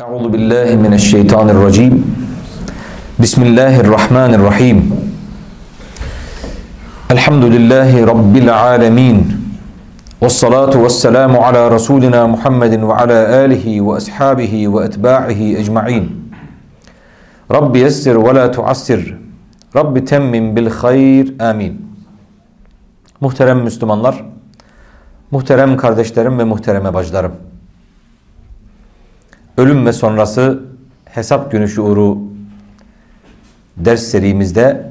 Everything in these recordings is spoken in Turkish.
Euzu billahi mineşşeytanirracim. Bismillahirrahmanirrahim. Elhamdülillahi rabbil alamin. Ves salatu vesselamu ala rasulina Muhammedin ve ala alihi ve ashabihi ve etba'ihi ecmaîn. Rabbi yessir ve la tuassir. Rabbi temmim bil hayr. Amin. Muhterem Müslümanlar, muhterem kardeşlerim ve muhtereme bacılarım. Ölüm ve sonrası hesap günü şuuru ders serimizde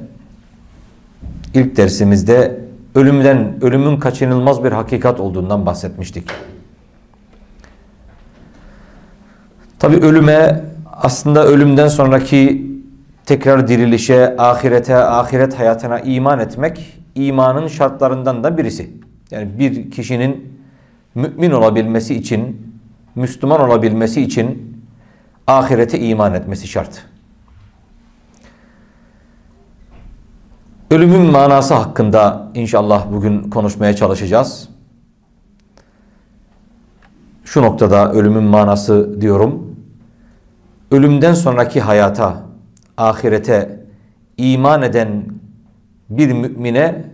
ilk dersimizde ölümden, ölümün kaçınılmaz bir hakikat olduğundan bahsetmiştik. Tabi ölüme aslında ölümden sonraki tekrar dirilişe, ahirete, ahiret hayatına iman etmek imanın şartlarından da birisi. Yani bir kişinin mümin olabilmesi için, Müslüman olabilmesi için ahirete iman etmesi şart. Ölümün manası hakkında inşallah bugün konuşmaya çalışacağız. Şu noktada ölümün manası diyorum. Ölümden sonraki hayata, ahirete iman eden bir mümine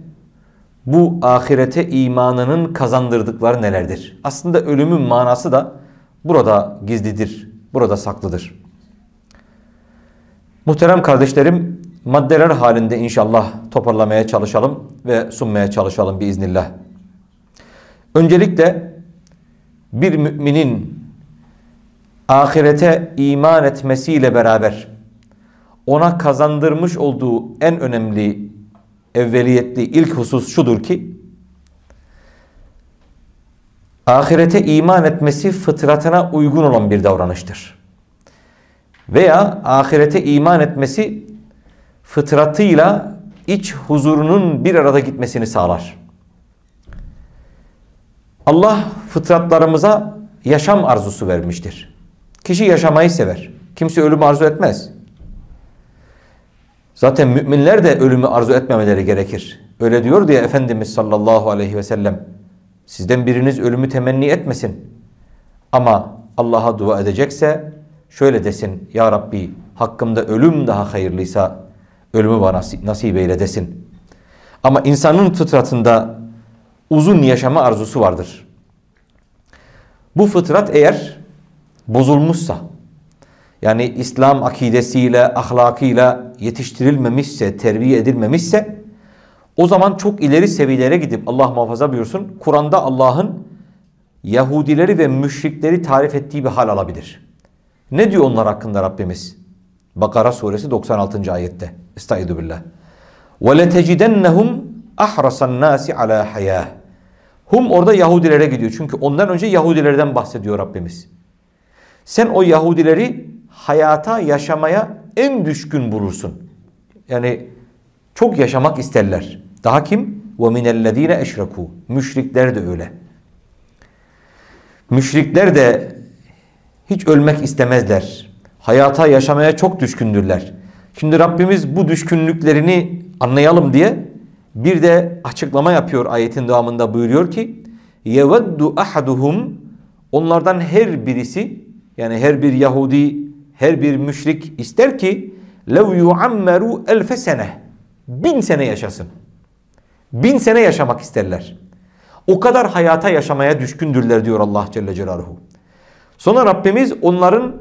bu ahirete imanının kazandırdıkları nelerdir? Aslında ölümün manası da burada gizlidir, burada saklıdır. Muhterem kardeşlerim, maddeler halinde inşallah toparlamaya çalışalım ve sunmaya çalışalım biiznillah. Öncelikle bir müminin ahirete iman etmesiyle beraber ona kazandırmış olduğu en önemli evveliyetli ilk husus şudur ki ahirete iman etmesi fıtratına uygun olan bir davranıştır. Veya ahirete iman etmesi fıtratıyla iç huzurunun bir arada gitmesini sağlar. Allah fıtratlarımıza yaşam arzusu vermiştir. Kişi yaşamayı sever. Kimse ölüm arzu etmez. Zaten müminler de ölümü arzu etmemeleri gerekir. Öyle diyor diye Efendimiz sallallahu aleyhi ve sellem. Sizden biriniz ölümü temenni etmesin. Ama Allah'a dua edecekse şöyle desin. Ya Rabbi hakkımda ölüm daha hayırlıysa ölümü bana nasip eyle desin. Ama insanın fıtratında uzun yaşama arzusu vardır. Bu fıtrat eğer bozulmuşsa yani İslam akidesiyle, ahlakıyla yetiştirilmemişse, terbiye edilmemişse o zaman çok ileri seviyelere gidip Allah muhafaza buyursun Kur'an'da Allah'ın Yahudileri ve müşrikleri tarif ettiği bir hal alabilir. Ne diyor onlar hakkında Rabbimiz? Bakara suresi 96. ayette. Estaizu billah. وَلَتَجِدَنَّهُمْ اَحْرَصَ النَّاسِ عَلَى حَيَاهِ Hum orada Yahudilere gidiyor. Çünkü ondan önce Yahudilerden bahsediyor Rabbimiz. Sen o Yahudileri hayata yaşamaya en düşkün bulursun. Yani çok yaşamak isterler. Daha kim? وَمِنَ الَّذ۪ينَ اَشْرَكُوا Müşrikler de öyle. Müşrikler de hiç ölmek istemezler. Hayata yaşamaya çok düşkündürler. Şimdi Rabbimiz bu düşkünlüklerini anlayalım diye bir de açıklama yapıyor ayetin devamında buyuruyor ki يَوَدُّ أَحَدُهُمْ Onlardan her birisi yani her bir Yahudi, her bir müşrik ister ki لَوْ يُعَمَّرُوا أَلْفَ سَنَةً Bin sene yaşasın. Bin sene yaşamak isterler. O kadar hayata yaşamaya düşkündürler diyor Allah Celle Celaluhu. Sonra Rabbimiz onların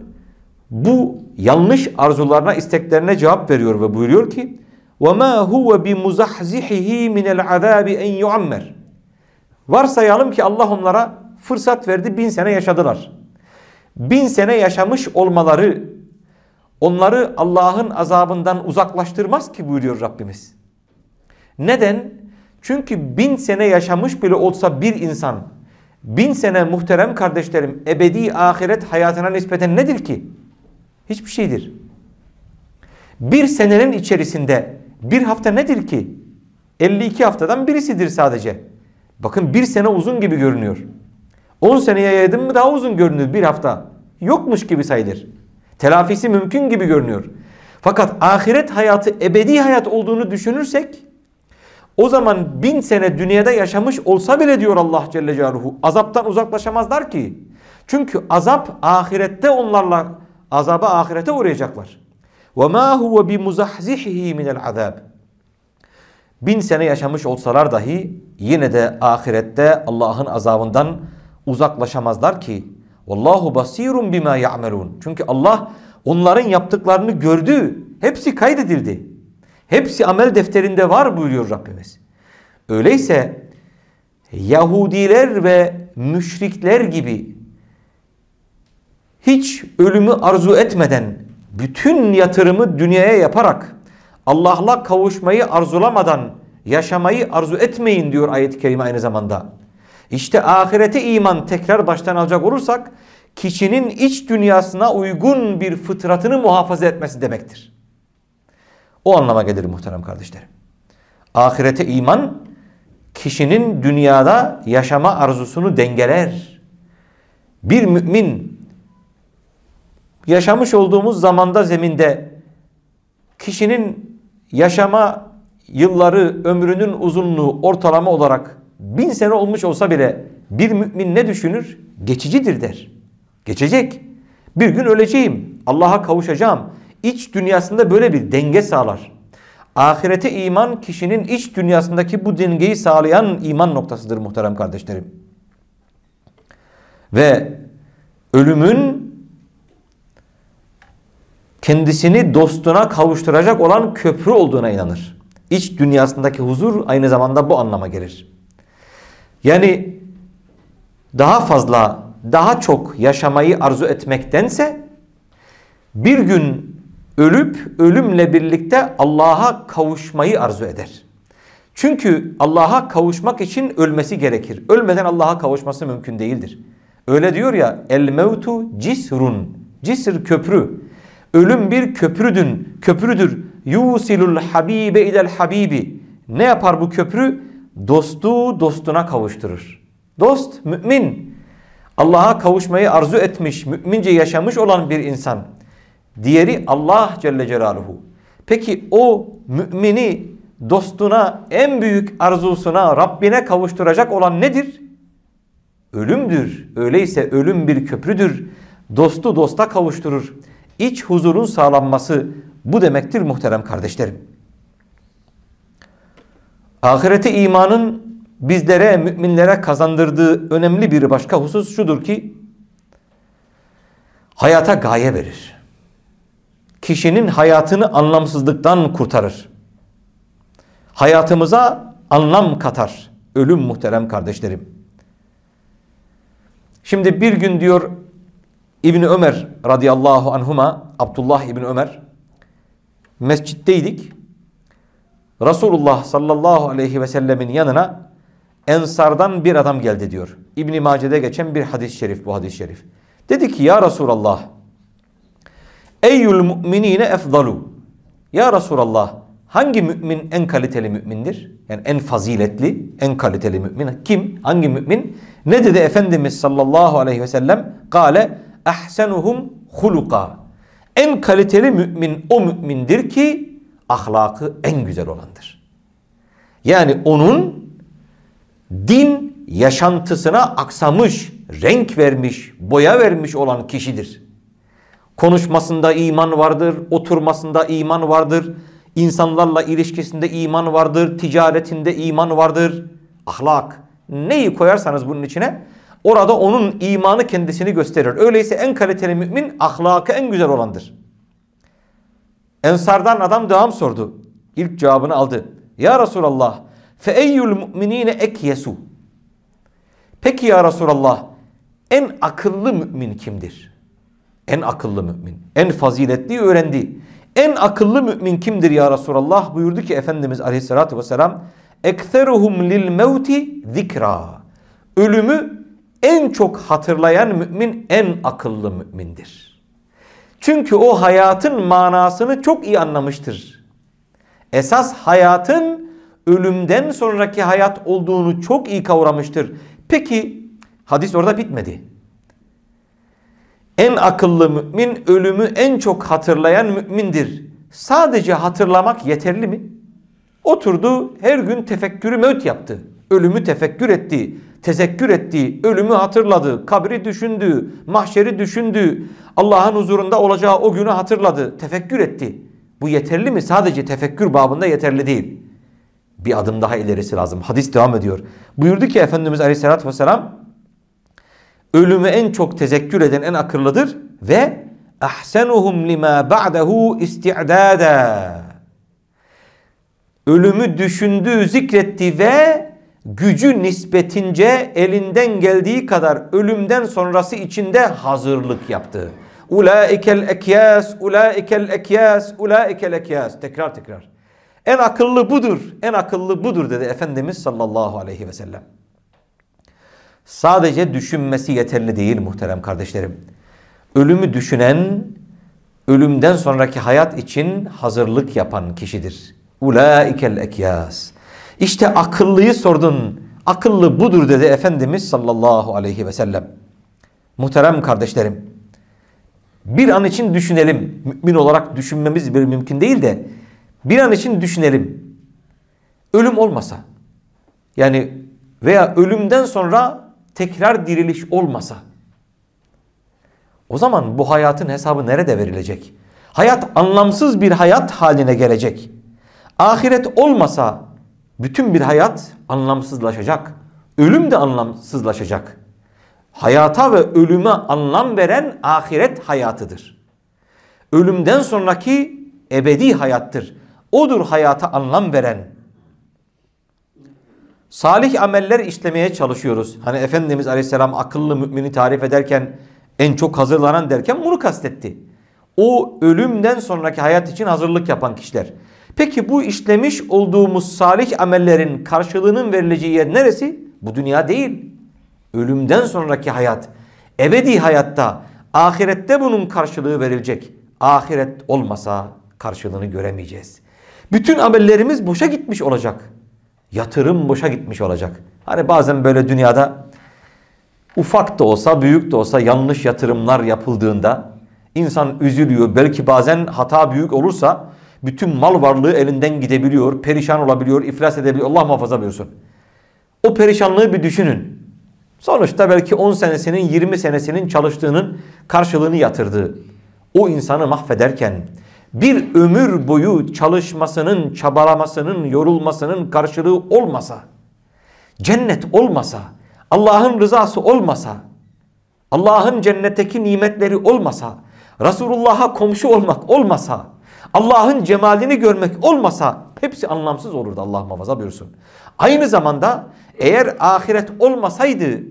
bu yanlış arzularına, isteklerine cevap veriyor ve buyuruyor ki وَمَا هُوَ بِمُزَحْزِحِهِ مِنَ الْعَذَابِ اَنْ يُعَمَّرْ Varsayalım ki Allah onlara fırsat verdi, bin sene yaşadılar. Bin sene yaşamış olmaları onları Allah'ın azabından uzaklaştırmaz ki buyuruyor Rabbimiz. Neden? Çünkü bin sene yaşamış bile olsa bir insan, bin sene muhterem kardeşlerim ebedi ahiret hayatına nispeten nedir ki? Hiçbir şeydir. Bir senenin içerisinde bir hafta nedir ki? 52 haftadan birisidir sadece. Bakın bir sene uzun gibi görünüyor. 10 seneye yaydın mı daha uzun görünür bir hafta. Yokmuş gibi sayılır. Telafisi mümkün gibi görünüyor. Fakat ahiret hayatı ebedi hayat olduğunu düşünürsek o zaman bin sene dünyada yaşamış olsa bile diyor Allah Celle Celaluhu azaptan uzaklaşamazlar ki. Çünkü azap ahirette onlarla azaba ahirete uğrayacaklar. وَمَا هُوَ بِمُزَحْزِحِهِ مِنَ الْعَذَابِ Bin sene yaşamış olsalar dahi yine de ahirette Allah'ın azabından uzaklaşamazlar ki Vallahu basirun bima ya'melun. Çünkü Allah onların yaptıklarını gördü. Hepsi kaydedildi. Hepsi amel defterinde var buyuruyor Rabbimiz. Öyleyse Yahudiler ve müşrikler gibi hiç ölümü arzu etmeden bütün yatırımı dünyaya yaparak Allah'la kavuşmayı arzulamadan yaşamayı arzu etmeyin diyor ayet-i kerime aynı zamanda. İşte ahirete iman tekrar baştan alacak olursak kişinin iç dünyasına uygun bir fıtratını muhafaza etmesi demektir. O anlama gelir muhterem kardeşlerim. Ahirete iman kişinin dünyada yaşama arzusunu dengeler. Bir mümin yaşamış olduğumuz zamanda zeminde kişinin yaşama yılları, ömrünün uzunluğu ortalama olarak bin sene olmuş olsa bile bir mümin ne düşünür? Geçicidir der. Geçecek. Bir gün öleceğim. Allah'a kavuşacağım. İç dünyasında böyle bir denge sağlar. Ahirete iman kişinin iç dünyasındaki bu dengeyi sağlayan iman noktasıdır muhterem kardeşlerim. Ve ölümün kendisini dostuna kavuşturacak olan köprü olduğuna inanır. İç dünyasındaki huzur aynı zamanda bu anlama gelir. Yani daha fazla, daha çok yaşamayı arzu etmektense bir gün ölüp ölümle birlikte Allah'a kavuşmayı arzu eder. Çünkü Allah'a kavuşmak için ölmesi gerekir. Ölmeden Allah'a kavuşması mümkün değildir. Öyle diyor ya el mevtu cisrun. Cisr köprü. Ölüm bir köprüdün, köprüdür. Yusilul habibe idel habibi. Ne yapar bu köprü? Dostu dostuna kavuşturur. Dost mümin. Allah'a kavuşmayı arzu etmiş, mümince yaşamış olan bir insan. Diğeri Allah Celle Celaluhu. Peki o mümini dostuna, en büyük arzusuna, Rabbine kavuşturacak olan nedir? Ölümdür. Öyleyse ölüm bir köprüdür. Dostu dosta kavuşturur. İç huzurun sağlanması bu demektir muhterem kardeşlerim. Ahirete imanın bizlere, müminlere kazandırdığı önemli bir başka husus şudur ki hayata gaye verir. Kişinin hayatını anlamsızlıktan kurtarır. Hayatımıza anlam katar. Ölüm muhterem kardeşlerim. Şimdi bir gün diyor İbni Ömer radıyallahu anhuma Abdullah İbni Ömer mescitteydik. Resulullah sallallahu aleyhi ve sellemin yanına Ensardan bir adam geldi diyor. İbn Mace'de geçen bir hadis-i şerif bu hadis-i şerif. Dedi ki ya Resulallah Eyyül mu'minine efdalu Ya Resulallah hangi mümin en kaliteli mümindir? Yani en faziletli, en kaliteli mümin kim? Hangi mümin? Ne dedi Efendimiz sallallahu aleyhi ve sellem? Kale ahsenuhum huluka. En kaliteli mümin o mümindir ki ahlakı en güzel olandır. Yani onun din yaşantısına aksamış, renk vermiş, boya vermiş olan kişidir. Konuşmasında iman vardır, oturmasında iman vardır, insanlarla ilişkisinde iman vardır, ticaretinde iman vardır. Ahlak. Neyi koyarsanız bunun içine orada onun imanı kendisini gösterir. Öyleyse en kaliteli mümin ahlakı en güzel olandır. Ensardan adam devam sordu. İlk cevabını aldı. Ya Resulallah fe eyyul mu'minine ekyesu. Peki ya Resulallah en akıllı mümin kimdir? En akıllı mümin. En faziletli öğrendi. En akıllı mümin kimdir ya Resulallah? Buyurdu ki Efendimiz aleyhissalatü vesselam ekseruhum lil mevti zikra. Ölümü en çok hatırlayan mümin en akıllı mümindir. Çünkü o hayatın manasını çok iyi anlamıştır. Esas hayatın ölümden sonraki hayat olduğunu çok iyi kavramıştır. Peki hadis orada bitmedi. En akıllı mümin ölümü en çok hatırlayan mümindir. Sadece hatırlamak yeterli mi? Oturdu her gün tefekkürü mevt yaptı. Ölümü tefekkür etti. Tezekkür etti, ölümü hatırladı, kabri düşündü, mahşeri düşündü, Allah'ın huzurunda olacağı o günü hatırladı, tefekkür etti. Bu yeterli mi? Sadece tefekkür babında yeterli değil. Bir adım daha ilerisi lazım. Hadis devam ediyor. Buyurdu ki Efendimiz Aleyhisselatü Vesselam ölümü en çok tezekkür eden en akıllıdır ve ahsenuhum lima ba'dahu isti'dada. Ölümü düşündü, zikretti ve gücü nispetince elinden geldiği kadar ölümden sonrası içinde hazırlık yaptı. Ulaikel ekyas, ulaikel ekyas, ulaikel ekyas. Tekrar tekrar. En akıllı budur, en akıllı budur dedi Efendimiz sallallahu aleyhi ve sellem. Sadece düşünmesi yeterli değil muhterem kardeşlerim. Ölümü düşünen, ölümden sonraki hayat için hazırlık yapan kişidir. Ulaikel ekyas. İşte akıllıyı sordun. Akıllı budur dedi Efendimiz sallallahu aleyhi ve sellem. Muhterem kardeşlerim. Bir an için düşünelim. Mümin olarak düşünmemiz bir mümkün değil de bir an için düşünelim. Ölüm olmasa yani veya ölümden sonra tekrar diriliş olmasa o zaman bu hayatın hesabı nerede verilecek? Hayat anlamsız bir hayat haline gelecek. Ahiret olmasa bütün bir hayat anlamsızlaşacak. Ölüm de anlamsızlaşacak. Hayata ve ölüme anlam veren ahiret hayatıdır. Ölümden sonraki ebedi hayattır. Odur hayata anlam veren. Salih ameller işlemeye çalışıyoruz. Hani Efendimiz Aleyhisselam akıllı mümini tarif ederken en çok hazırlanan derken bunu kastetti. O ölümden sonraki hayat için hazırlık yapan kişiler. Peki bu işlemiş olduğumuz salih amellerin karşılığının verileceği yer neresi? Bu dünya değil. Ölümden sonraki hayat, ebedi hayatta, ahirette bunun karşılığı verilecek. Ahiret olmasa karşılığını göremeyeceğiz. Bütün amellerimiz boşa gitmiş olacak. Yatırım boşa gitmiş olacak. Hani bazen böyle dünyada ufak da olsa büyük de olsa yanlış yatırımlar yapıldığında insan üzülüyor. Belki bazen hata büyük olursa bütün mal varlığı elinden gidebiliyor, perişan olabiliyor, iflas edebiliyor. Allah muhafaza buyursun. O perişanlığı bir düşünün. Sonuçta belki 10 senesinin 20 senesinin çalıştığının karşılığını yatırdığı o insanı mahvederken bir ömür boyu çalışmasının, çabalamasının, yorulmasının karşılığı olmasa, cennet olmasa, Allah'ın rızası olmasa, Allah'ın cennetteki nimetleri olmasa, Resulullah'a komşu olmak olmasa, Allah'ın cemalini görmek olmasa hepsi anlamsız olurdu Allah muhafaza buyursun. Aynı zamanda eğer ahiret olmasaydı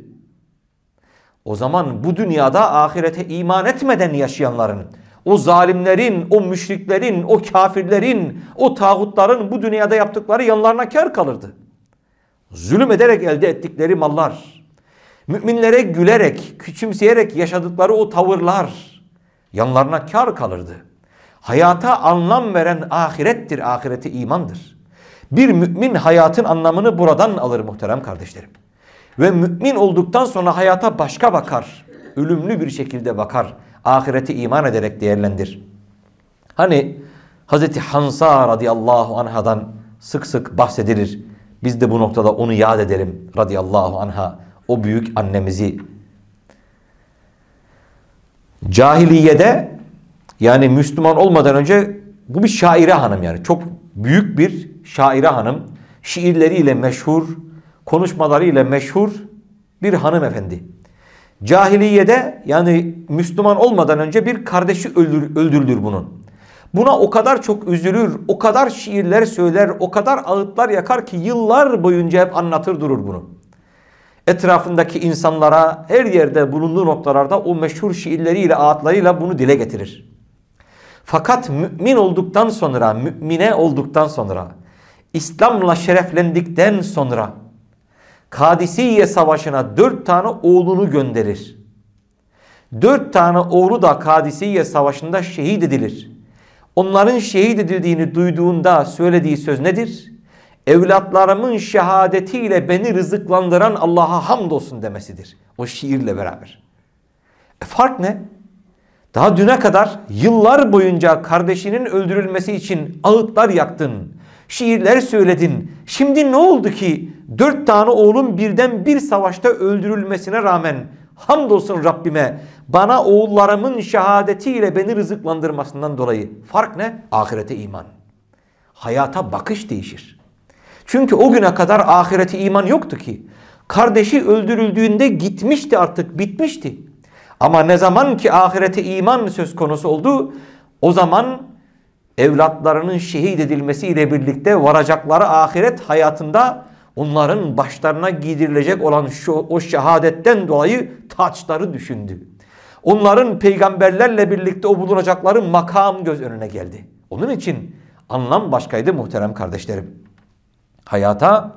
o zaman bu dünyada ahirete iman etmeden yaşayanların, o zalimlerin, o müşriklerin, o kafirlerin, o tağutların bu dünyada yaptıkları yanlarına kar kalırdı. Zulüm ederek elde ettikleri mallar, müminlere gülerek, küçümseyerek yaşadıkları o tavırlar yanlarına kar kalırdı. Hayata anlam veren ahirettir, ahireti imandır. Bir mümin hayatın anlamını buradan alır muhterem kardeşlerim. Ve mümin olduktan sonra hayata başka bakar. Ölümlü bir şekilde bakar. Ahireti iman ederek değerlendir. Hani Hazreti Hansa radıyallahu anhadan sık sık bahsedilir. Biz de bu noktada onu yad edelim radıyallahu anha. O büyük annemizi. Cahiliyede yani Müslüman olmadan önce bu bir şaire hanım yani. Çok büyük bir şaire hanım. Şiirleriyle meşhur, konuşmalarıyla meşhur bir hanımefendi. Cahiliyede yani Müslüman olmadan önce bir kardeşi öldür, öldürülür bunun. Buna o kadar çok üzülür, o kadar şiirler söyler, o kadar ağıtlar yakar ki yıllar boyunca hep anlatır durur bunu. Etrafındaki insanlara her yerde bulunduğu noktalarda o meşhur şiirleriyle, ağıtlarıyla bunu dile getirir. Fakat mümin olduktan sonra, mümine olduktan sonra, İslam'la şereflendikten sonra Kadisiye Savaşı'na dört tane oğlunu gönderir. Dört tane oğlu da Kadisiye Savaşı'nda şehit edilir. Onların şehit edildiğini duyduğunda söylediği söz nedir? Evlatlarımın şehadetiyle beni rızıklandıran Allah'a hamdolsun demesidir. O şiirle beraber. E fark ne? Daha düne kadar yıllar boyunca kardeşinin öldürülmesi için ağıtlar yaktın. Şiirler söyledin. Şimdi ne oldu ki dört tane oğlum birden bir savaşta öldürülmesine rağmen hamdolsun Rabbime bana oğullarımın şehadetiyle beni rızıklandırmasından dolayı. Fark ne? Ahirete iman. Hayata bakış değişir. Çünkü o güne kadar ahirete iman yoktu ki. Kardeşi öldürüldüğünde gitmişti artık bitmişti. Ama ne zaman ki ahirete iman söz konusu oldu o zaman evlatlarının şehit edilmesiyle birlikte varacakları ahiret hayatında onların başlarına giydirilecek olan şu, o şehadetten dolayı taçları düşündü. Onların peygamberlerle birlikte o bulunacakları makam göz önüne geldi. Onun için anlam başkaydı muhterem kardeşlerim. Hayata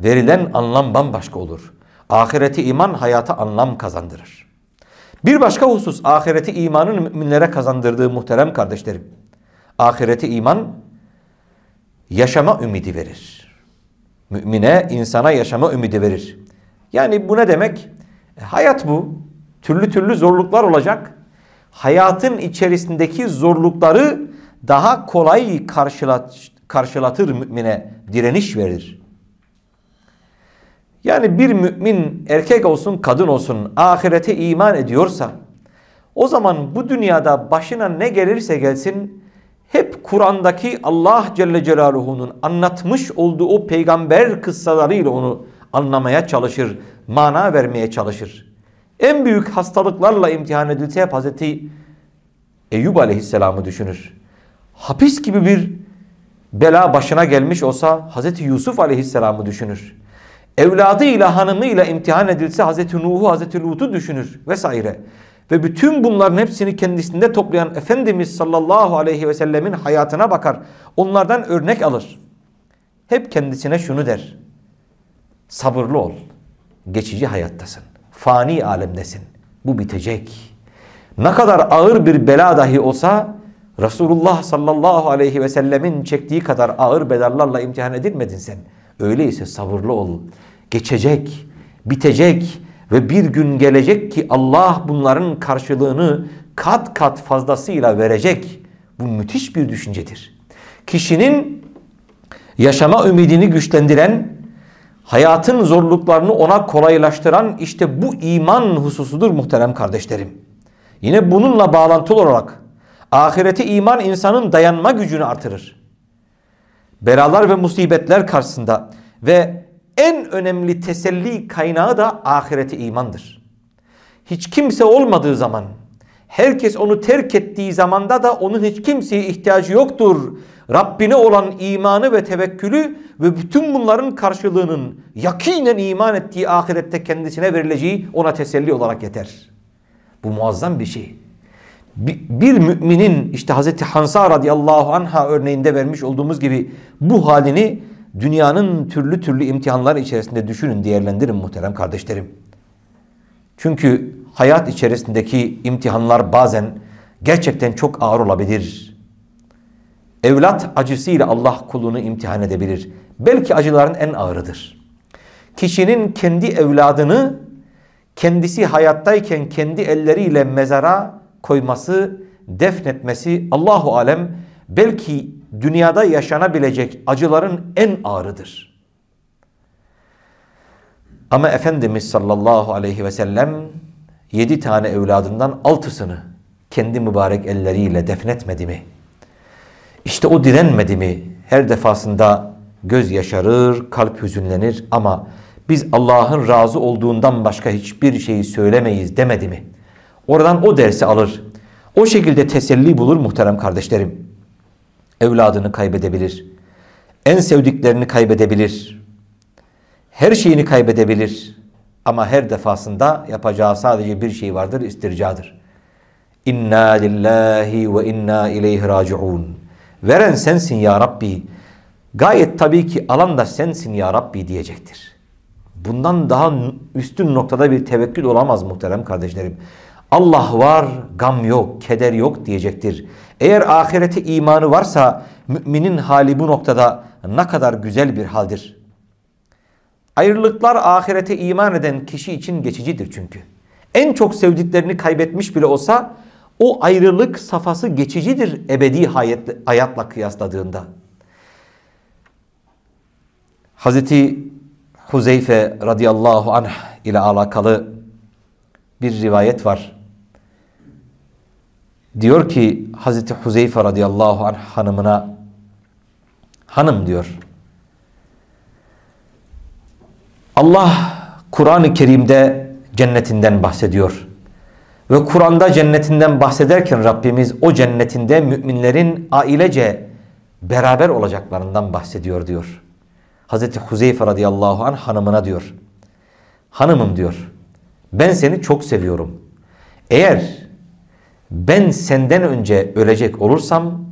verilen anlam bambaşka olur. Ahireti iman hayata anlam kazandırır. Bir başka husus ahireti imanın müminlere kazandırdığı muhterem kardeşlerim. Ahireti iman yaşama ümidi verir. Mümine, insana yaşama ümidi verir. Yani bu ne demek? E, hayat bu. Türlü türlü zorluklar olacak. Hayatın içerisindeki zorlukları daha kolay karşılat, karşılatır mümine, direniş verir. Yani bir mümin erkek olsun kadın olsun ahirete iman ediyorsa o zaman bu dünyada başına ne gelirse gelsin hep Kur'an'daki Allah Celle Celaluhu'nun anlatmış olduğu o peygamber kıssalarıyla onu anlamaya çalışır, mana vermeye çalışır. En büyük hastalıklarla imtihan edilse hep Hazreti Eyyub Aleyhisselam'ı düşünür. Hapis gibi bir bela başına gelmiş olsa Hazreti Yusuf Aleyhisselam'ı düşünür. Evladıyla hanımıyla imtihan edilse Hazreti Nuh'u Hazreti Lut'u düşünür vesaire. Ve bütün bunların hepsini kendisinde toplayan Efendimiz sallallahu aleyhi ve sellemin hayatına bakar. Onlardan örnek alır. Hep kendisine şunu der. Sabırlı ol. Geçici hayattasın. Fani alemdesin. Bu bitecek. Ne kadar ağır bir bela dahi olsa Resulullah sallallahu aleyhi ve sellemin çektiği kadar ağır belallarla imtihan edilmedin sen. Öyleyse sabırlı ol. Geçecek, bitecek ve bir gün gelecek ki Allah bunların karşılığını kat kat fazlasıyla verecek. Bu müthiş bir düşüncedir. Kişinin yaşama ümidini güçlendiren, hayatın zorluklarını ona kolaylaştıran işte bu iman hususudur muhterem kardeşlerim. Yine bununla bağlantılı olarak ahireti iman insanın dayanma gücünü artırır. Belalar ve musibetler karşısında ve en önemli teselli kaynağı da ahireti imandır. Hiç kimse olmadığı zaman, herkes onu terk ettiği zamanda da onun hiç kimseye ihtiyacı yoktur. Rabbine olan imanı ve tevekkülü ve bütün bunların karşılığının yakinen iman ettiği ahirette kendisine verileceği ona teselli olarak yeter. Bu muazzam bir şey. Bir, müminin işte Hazreti Hansa radıyallahu anha örneğinde vermiş olduğumuz gibi bu halini dünyanın türlü türlü imtihanlar içerisinde düşünün, değerlendirin muhterem kardeşlerim. Çünkü hayat içerisindeki imtihanlar bazen gerçekten çok ağır olabilir. Evlat acısıyla Allah kulunu imtihan edebilir. Belki acıların en ağırıdır. Kişinin kendi evladını kendisi hayattayken kendi elleriyle mezara koyması, defnetmesi Allahu alem belki dünyada yaşanabilecek acıların en ağırıdır. Ama Efendimiz sallallahu aleyhi ve sellem yedi tane evladından altısını kendi mübarek elleriyle defnetmedi mi? İşte o direnmedi mi? Her defasında göz yaşarır, kalp hüzünlenir ama biz Allah'ın razı olduğundan başka hiçbir şeyi söylemeyiz demedi mi? Oradan o dersi alır. O şekilde teselli bulur muhterem kardeşlerim evladını kaybedebilir. En sevdiklerini kaybedebilir. Her şeyini kaybedebilir. Ama her defasında yapacağı sadece bir şey vardır, istircadır. İnna lillahi ve inna ileyhi raciun. Veren sensin ya Rabbi. Gayet tabii ki alan da sensin ya Rabbi diyecektir. Bundan daha üstün noktada bir tevekkül olamaz muhterem kardeşlerim. Allah var, gam yok, keder yok diyecektir. Eğer ahirete imanı varsa müminin hali bu noktada ne kadar güzel bir haldir. Ayrılıklar ahirete iman eden kişi için geçicidir çünkü. En çok sevdiklerini kaybetmiş bile olsa o ayrılık safhası geçicidir ebedi hayatla kıyasladığında. Hazreti Huzeyfe radıyallahu anh ile alakalı bir rivayet var. Diyor ki Hazreti Huzeyfe radıyallahu anh hanımına hanım diyor. Allah Kur'an-ı Kerim'de cennetinden bahsediyor. Ve Kur'an'da cennetinden bahsederken Rabbimiz o cennetinde müminlerin ailece beraber olacaklarından bahsediyor diyor. Hazreti Huzeyfe radıyallahu anh hanımına diyor. Hanımım diyor. Ben seni çok seviyorum. Eğer ben senden önce ölecek olursam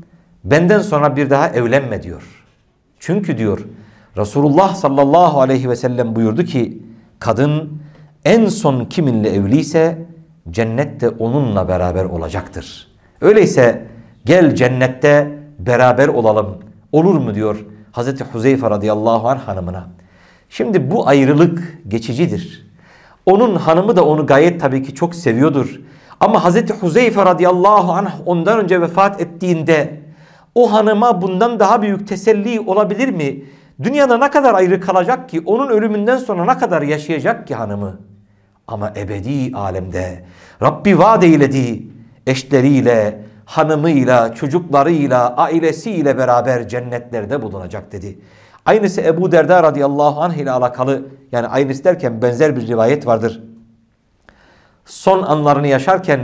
benden sonra bir daha evlenme diyor. Çünkü diyor Resulullah sallallahu aleyhi ve sellem buyurdu ki kadın en son kiminle evliyse cennette onunla beraber olacaktır. Öyleyse gel cennette beraber olalım. Olur mu diyor Hazreti Huzeyfe radıyallahu anh hanımına. Şimdi bu ayrılık geçicidir. Onun hanımı da onu gayet tabii ki çok seviyordur. Ama Hazreti Huzeyfe radıyallahu anh ondan önce vefat ettiğinde o hanıma bundan daha büyük teselli olabilir mi? Dünyada ne kadar ayrı kalacak ki? Onun ölümünden sonra ne kadar yaşayacak ki hanımı? Ama ebedi alemde Rabbi vaat eyledi eşleriyle, hanımıyla, çocuklarıyla, ailesiyle beraber cennetlerde bulunacak dedi. Aynısı Ebu Derda radıyallahu anh ile alakalı yani aynısı derken benzer bir rivayet vardır. Son anlarını yaşarken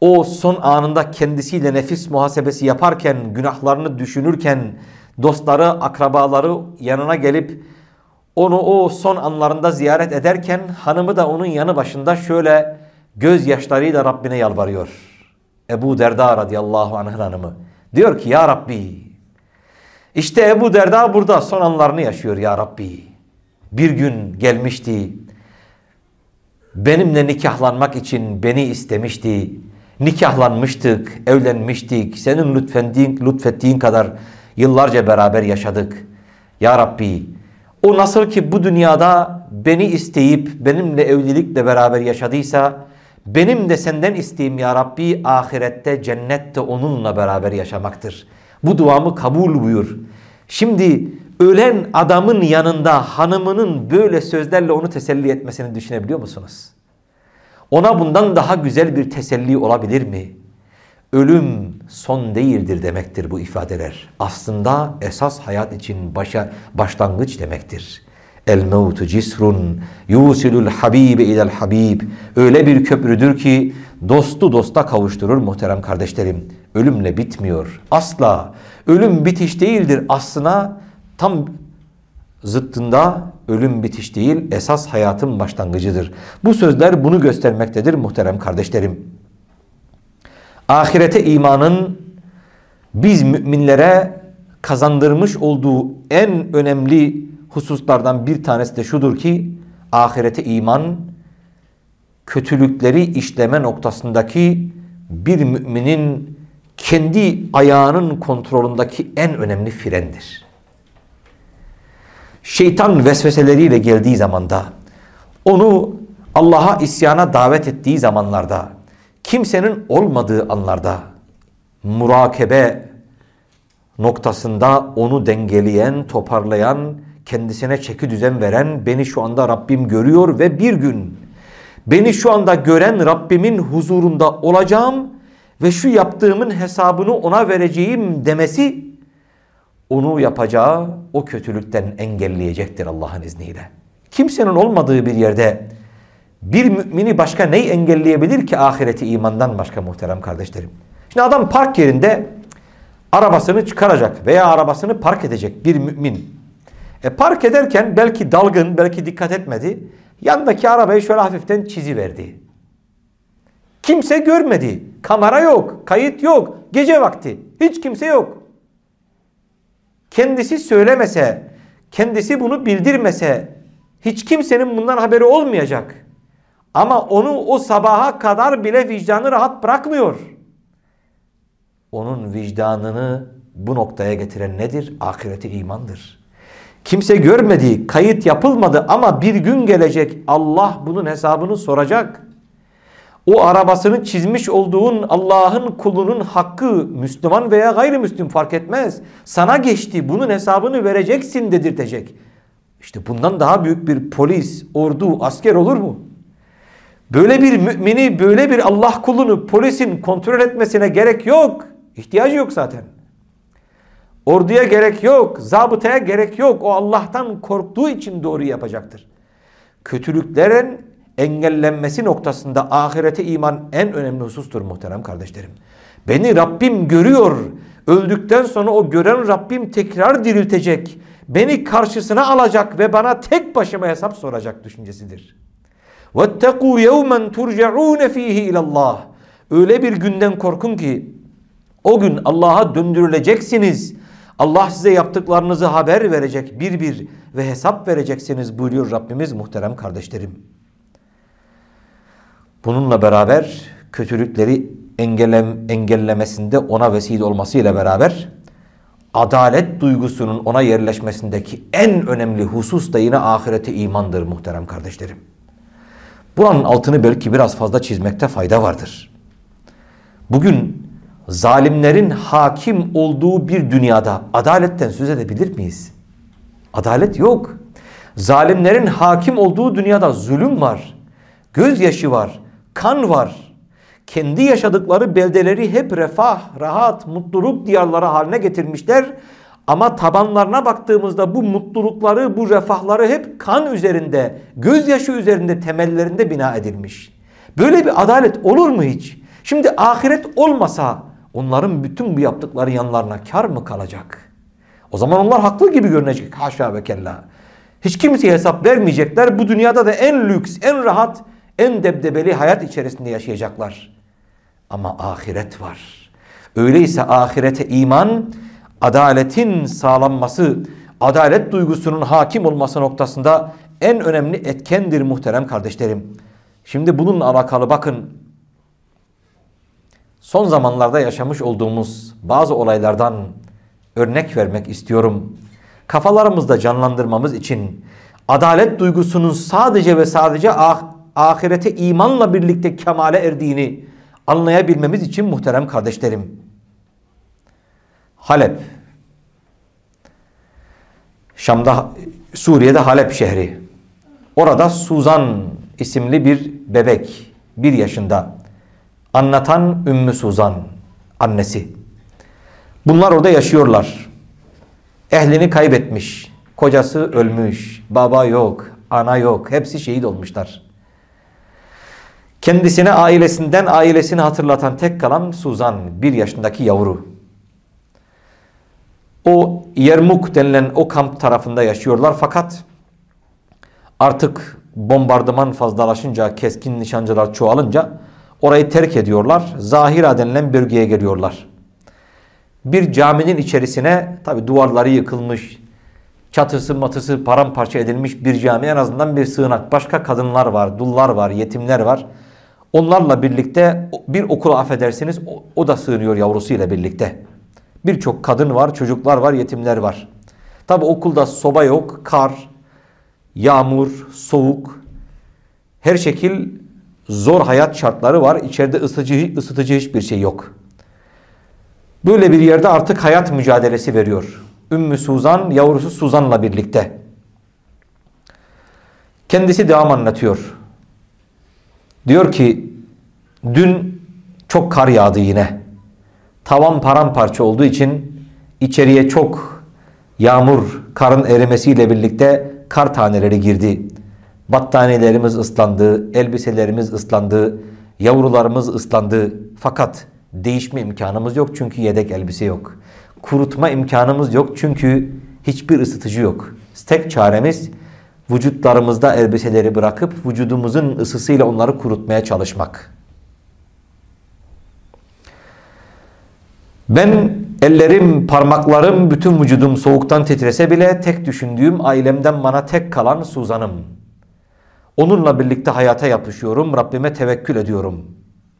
o son anında kendisiyle nefis muhasebesi yaparken, günahlarını düşünürken, dostları, akrabaları yanına gelip onu o son anlarında ziyaret ederken hanımı da onun yanı başında şöyle gözyaşlarıyla Rabbine yalvarıyor. Ebu Derda radıyallahu anh'ın hanımı. Diyor ki ya Rabbi işte Ebu Derda burada son anlarını yaşıyor ya Rabbi. Bir gün gelmişti. Benimle nikahlanmak için beni istemişti. Nikahlanmıştık, evlenmiştik. Senin lütfettiğin, lütfettiğin kadar yıllarca beraber yaşadık. Ya Rabbi o nasıl ki bu dünyada beni isteyip benimle evlilikle beraber yaşadıysa benim de senden isteğim ya Rabbi ahirette cennette onunla beraber yaşamaktır. Bu duamı kabul buyur. Şimdi ölen adamın yanında hanımının böyle sözlerle onu teselli etmesini düşünebiliyor musunuz? Ona bundan daha güzel bir teselli olabilir mi? Ölüm son değildir demektir bu ifadeler. Aslında esas hayat için başa, başlangıç demektir. El mevtu cisrun yusilul habibe ilel habib. Öyle bir köprüdür ki dostu dosta kavuşturur muhterem kardeşlerim. Ölümle bitmiyor. Asla. Ölüm bitiş değildir. Aslına tam zıttında ölüm bitiş değil esas hayatın başlangıcıdır. Bu sözler bunu göstermektedir muhterem kardeşlerim. Ahirete imanın biz müminlere kazandırmış olduğu en önemli hususlardan bir tanesi de şudur ki ahirete iman kötülükleri işleme noktasındaki bir müminin kendi ayağının kontrolündeki en önemli frendir. Şeytan vesveseleriyle geldiği zamanda onu Allah'a isyana davet ettiği zamanlarda kimsenin olmadığı anlarda murakebe noktasında onu dengeleyen, toparlayan, kendisine çeki düzen veren, beni şu anda Rabbim görüyor ve bir gün beni şu anda gören Rabbimin huzurunda olacağım ve şu yaptığımın hesabını ona vereceğim demesi onu yapacağı o kötülükten engelleyecektir Allah'ın izniyle. Kimsenin olmadığı bir yerde bir mümini başka neyi engelleyebilir ki ahireti imandan başka muhterem kardeşlerim? Şimdi adam park yerinde arabasını çıkaracak veya arabasını park edecek bir mümin. E park ederken belki dalgın, belki dikkat etmedi. Yandaki arabayı şöyle hafiften çiziverdi. Kimse görmedi. Kamera yok, kayıt yok. Gece vakti. Hiç kimse yok. Kendisi söylemese, kendisi bunu bildirmese hiç kimsenin bundan haberi olmayacak. Ama onu o sabaha kadar bile vicdanı rahat bırakmıyor. Onun vicdanını bu noktaya getiren nedir? Ahirete imandır. Kimse görmedi, kayıt yapılmadı ama bir gün gelecek Allah bunun hesabını soracak. O arabasını çizmiş olduğun Allah'ın kulunun hakkı Müslüman veya gayrimüslim fark etmez. Sana geçti bunun hesabını vereceksin dedirtecek. İşte bundan daha büyük bir polis, ordu, asker olur mu? Böyle bir mümini, böyle bir Allah kulunu polisin kontrol etmesine gerek yok. İhtiyacı yok zaten. Orduya gerek yok, zabıtaya gerek yok. O Allah'tan korktuğu için doğru yapacaktır. Kötülüklerin engellenmesi noktasında ahirete iman en önemli husustur muhterem kardeşlerim. Beni Rabbim görüyor. Öldükten sonra o gören Rabbim tekrar diriltecek. Beni karşısına alacak ve bana tek başıma hesap soracak düşüncesidir. وَاتَّقُوا يَوْمًا تُرْجَعُونَ ف۪يهِ اِلَى اللّٰهِ Öyle bir günden korkun ki o gün Allah'a döndürüleceksiniz. Allah size yaptıklarınızı haber verecek bir bir ve hesap vereceksiniz buyuruyor Rabbimiz muhterem kardeşlerim. Bununla beraber kötülükleri engellem, engellemesinde ona vesile olmasıyla beraber adalet duygusunun ona yerleşmesindeki en önemli husus da yine ahirete imandır muhterem kardeşlerim. Buranın altını belki biraz fazla çizmekte fayda vardır. Bugün zalimlerin hakim olduğu bir dünyada adaletten söz edebilir miyiz? Adalet yok. Zalimlerin hakim olduğu dünyada zulüm var. Gözyaşı var. Kan var. Kendi yaşadıkları beldeleri hep refah, rahat, mutluluk diyarları haline getirmişler. Ama tabanlarına baktığımızda bu mutlulukları, bu refahları hep kan üzerinde, gözyaşı üzerinde temellerinde bina edilmiş. Böyle bir adalet olur mu hiç? Şimdi ahiret olmasa onların bütün bu yaptıkları yanlarına kar mı kalacak? O zaman onlar haklı gibi görünecek. Haşa ve kella. Hiç kimseye hesap vermeyecekler. Bu dünyada da en lüks, en rahat, en debdebeli hayat içerisinde yaşayacaklar. Ama ahiret var. Öyleyse ahirete iman, adaletin sağlanması, adalet duygusunun hakim olması noktasında en önemli etkendir muhterem kardeşlerim. Şimdi bununla alakalı bakın son zamanlarda yaşamış olduğumuz bazı olaylardan örnek vermek istiyorum. Kafalarımızda canlandırmamız için adalet duygusunun sadece ve sadece ah ahirete imanla birlikte kemale erdiğini anlayabilmemiz için muhterem kardeşlerim. Halep. Şam'da, Suriye'de Halep şehri. Orada Suzan isimli bir bebek, bir yaşında. Anlatan Ümmü Suzan, annesi. Bunlar orada yaşıyorlar. Ehlini kaybetmiş. Kocası ölmüş. Baba yok. Ana yok. Hepsi şehit olmuşlar. Kendisine ailesinden ailesini hatırlatan tek kalan Suzan. Bir yaşındaki yavru. O Yermuk denilen o kamp tarafında yaşıyorlar. Fakat artık bombardıman fazlalaşınca, keskin nişancılar çoğalınca orayı terk ediyorlar. Zahira denilen bölgeye geliyorlar bir caminin içerisine tabi duvarları yıkılmış, çatısı matısı paramparça edilmiş bir cami en azından bir sığınak. Başka kadınlar var, dullar var, yetimler var. Onlarla birlikte bir okula affedersiniz o da sığınıyor yavrusuyla birlikte. Birçok kadın var, çocuklar var, yetimler var. Tabi okulda soba yok, kar, yağmur, soğuk, her şekil zor hayat şartları var. İçeride ısıtıcı, ısıtıcı hiçbir şey yok. Böyle bir yerde artık hayat mücadelesi veriyor. Ümmü Suzan yavrusu Suzan'la birlikte. Kendisi devam anlatıyor. Diyor ki dün çok kar yağdı yine. Tavan paramparça olduğu için içeriye çok yağmur, karın erimesiyle birlikte kar taneleri girdi. Battaniyelerimiz ıslandı, elbiselerimiz ıslandı, yavrularımız ıslandı. Fakat Değişme imkanımız yok çünkü yedek elbise yok. Kurutma imkanımız yok çünkü hiçbir ısıtıcı yok. Tek çaremiz vücutlarımızda elbiseleri bırakıp vücudumuzun ısısıyla onları kurutmaya çalışmak. Ben ellerim, parmaklarım, bütün vücudum soğuktan titrese bile tek düşündüğüm ailemden bana tek kalan Suzan'ım. Onunla birlikte hayata yapışıyorum, Rabbime tevekkül ediyorum.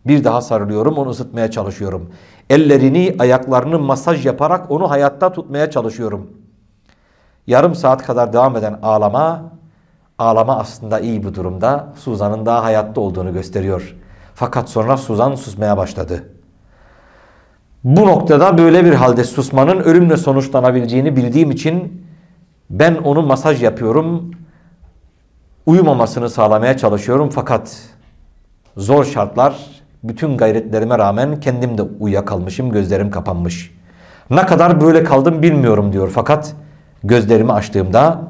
Bir daha sarılıyorum, onu ısıtmaya çalışıyorum. Ellerini, ayaklarını masaj yaparak onu hayatta tutmaya çalışıyorum. Yarım saat kadar devam eden ağlama, ağlama aslında iyi bir durumda. Suzan'ın daha hayatta olduğunu gösteriyor. Fakat sonra Suzan susmaya başladı. Bu noktada böyle bir halde susmanın ölümle sonuçlanabileceğini bildiğim için Ben onu masaj yapıyorum. Uyumamasını sağlamaya çalışıyorum fakat zor şartlar bütün gayretlerime rağmen kendim de uyuyakalmışım gözlerim kapanmış. Ne kadar böyle kaldım bilmiyorum diyor fakat gözlerimi açtığımda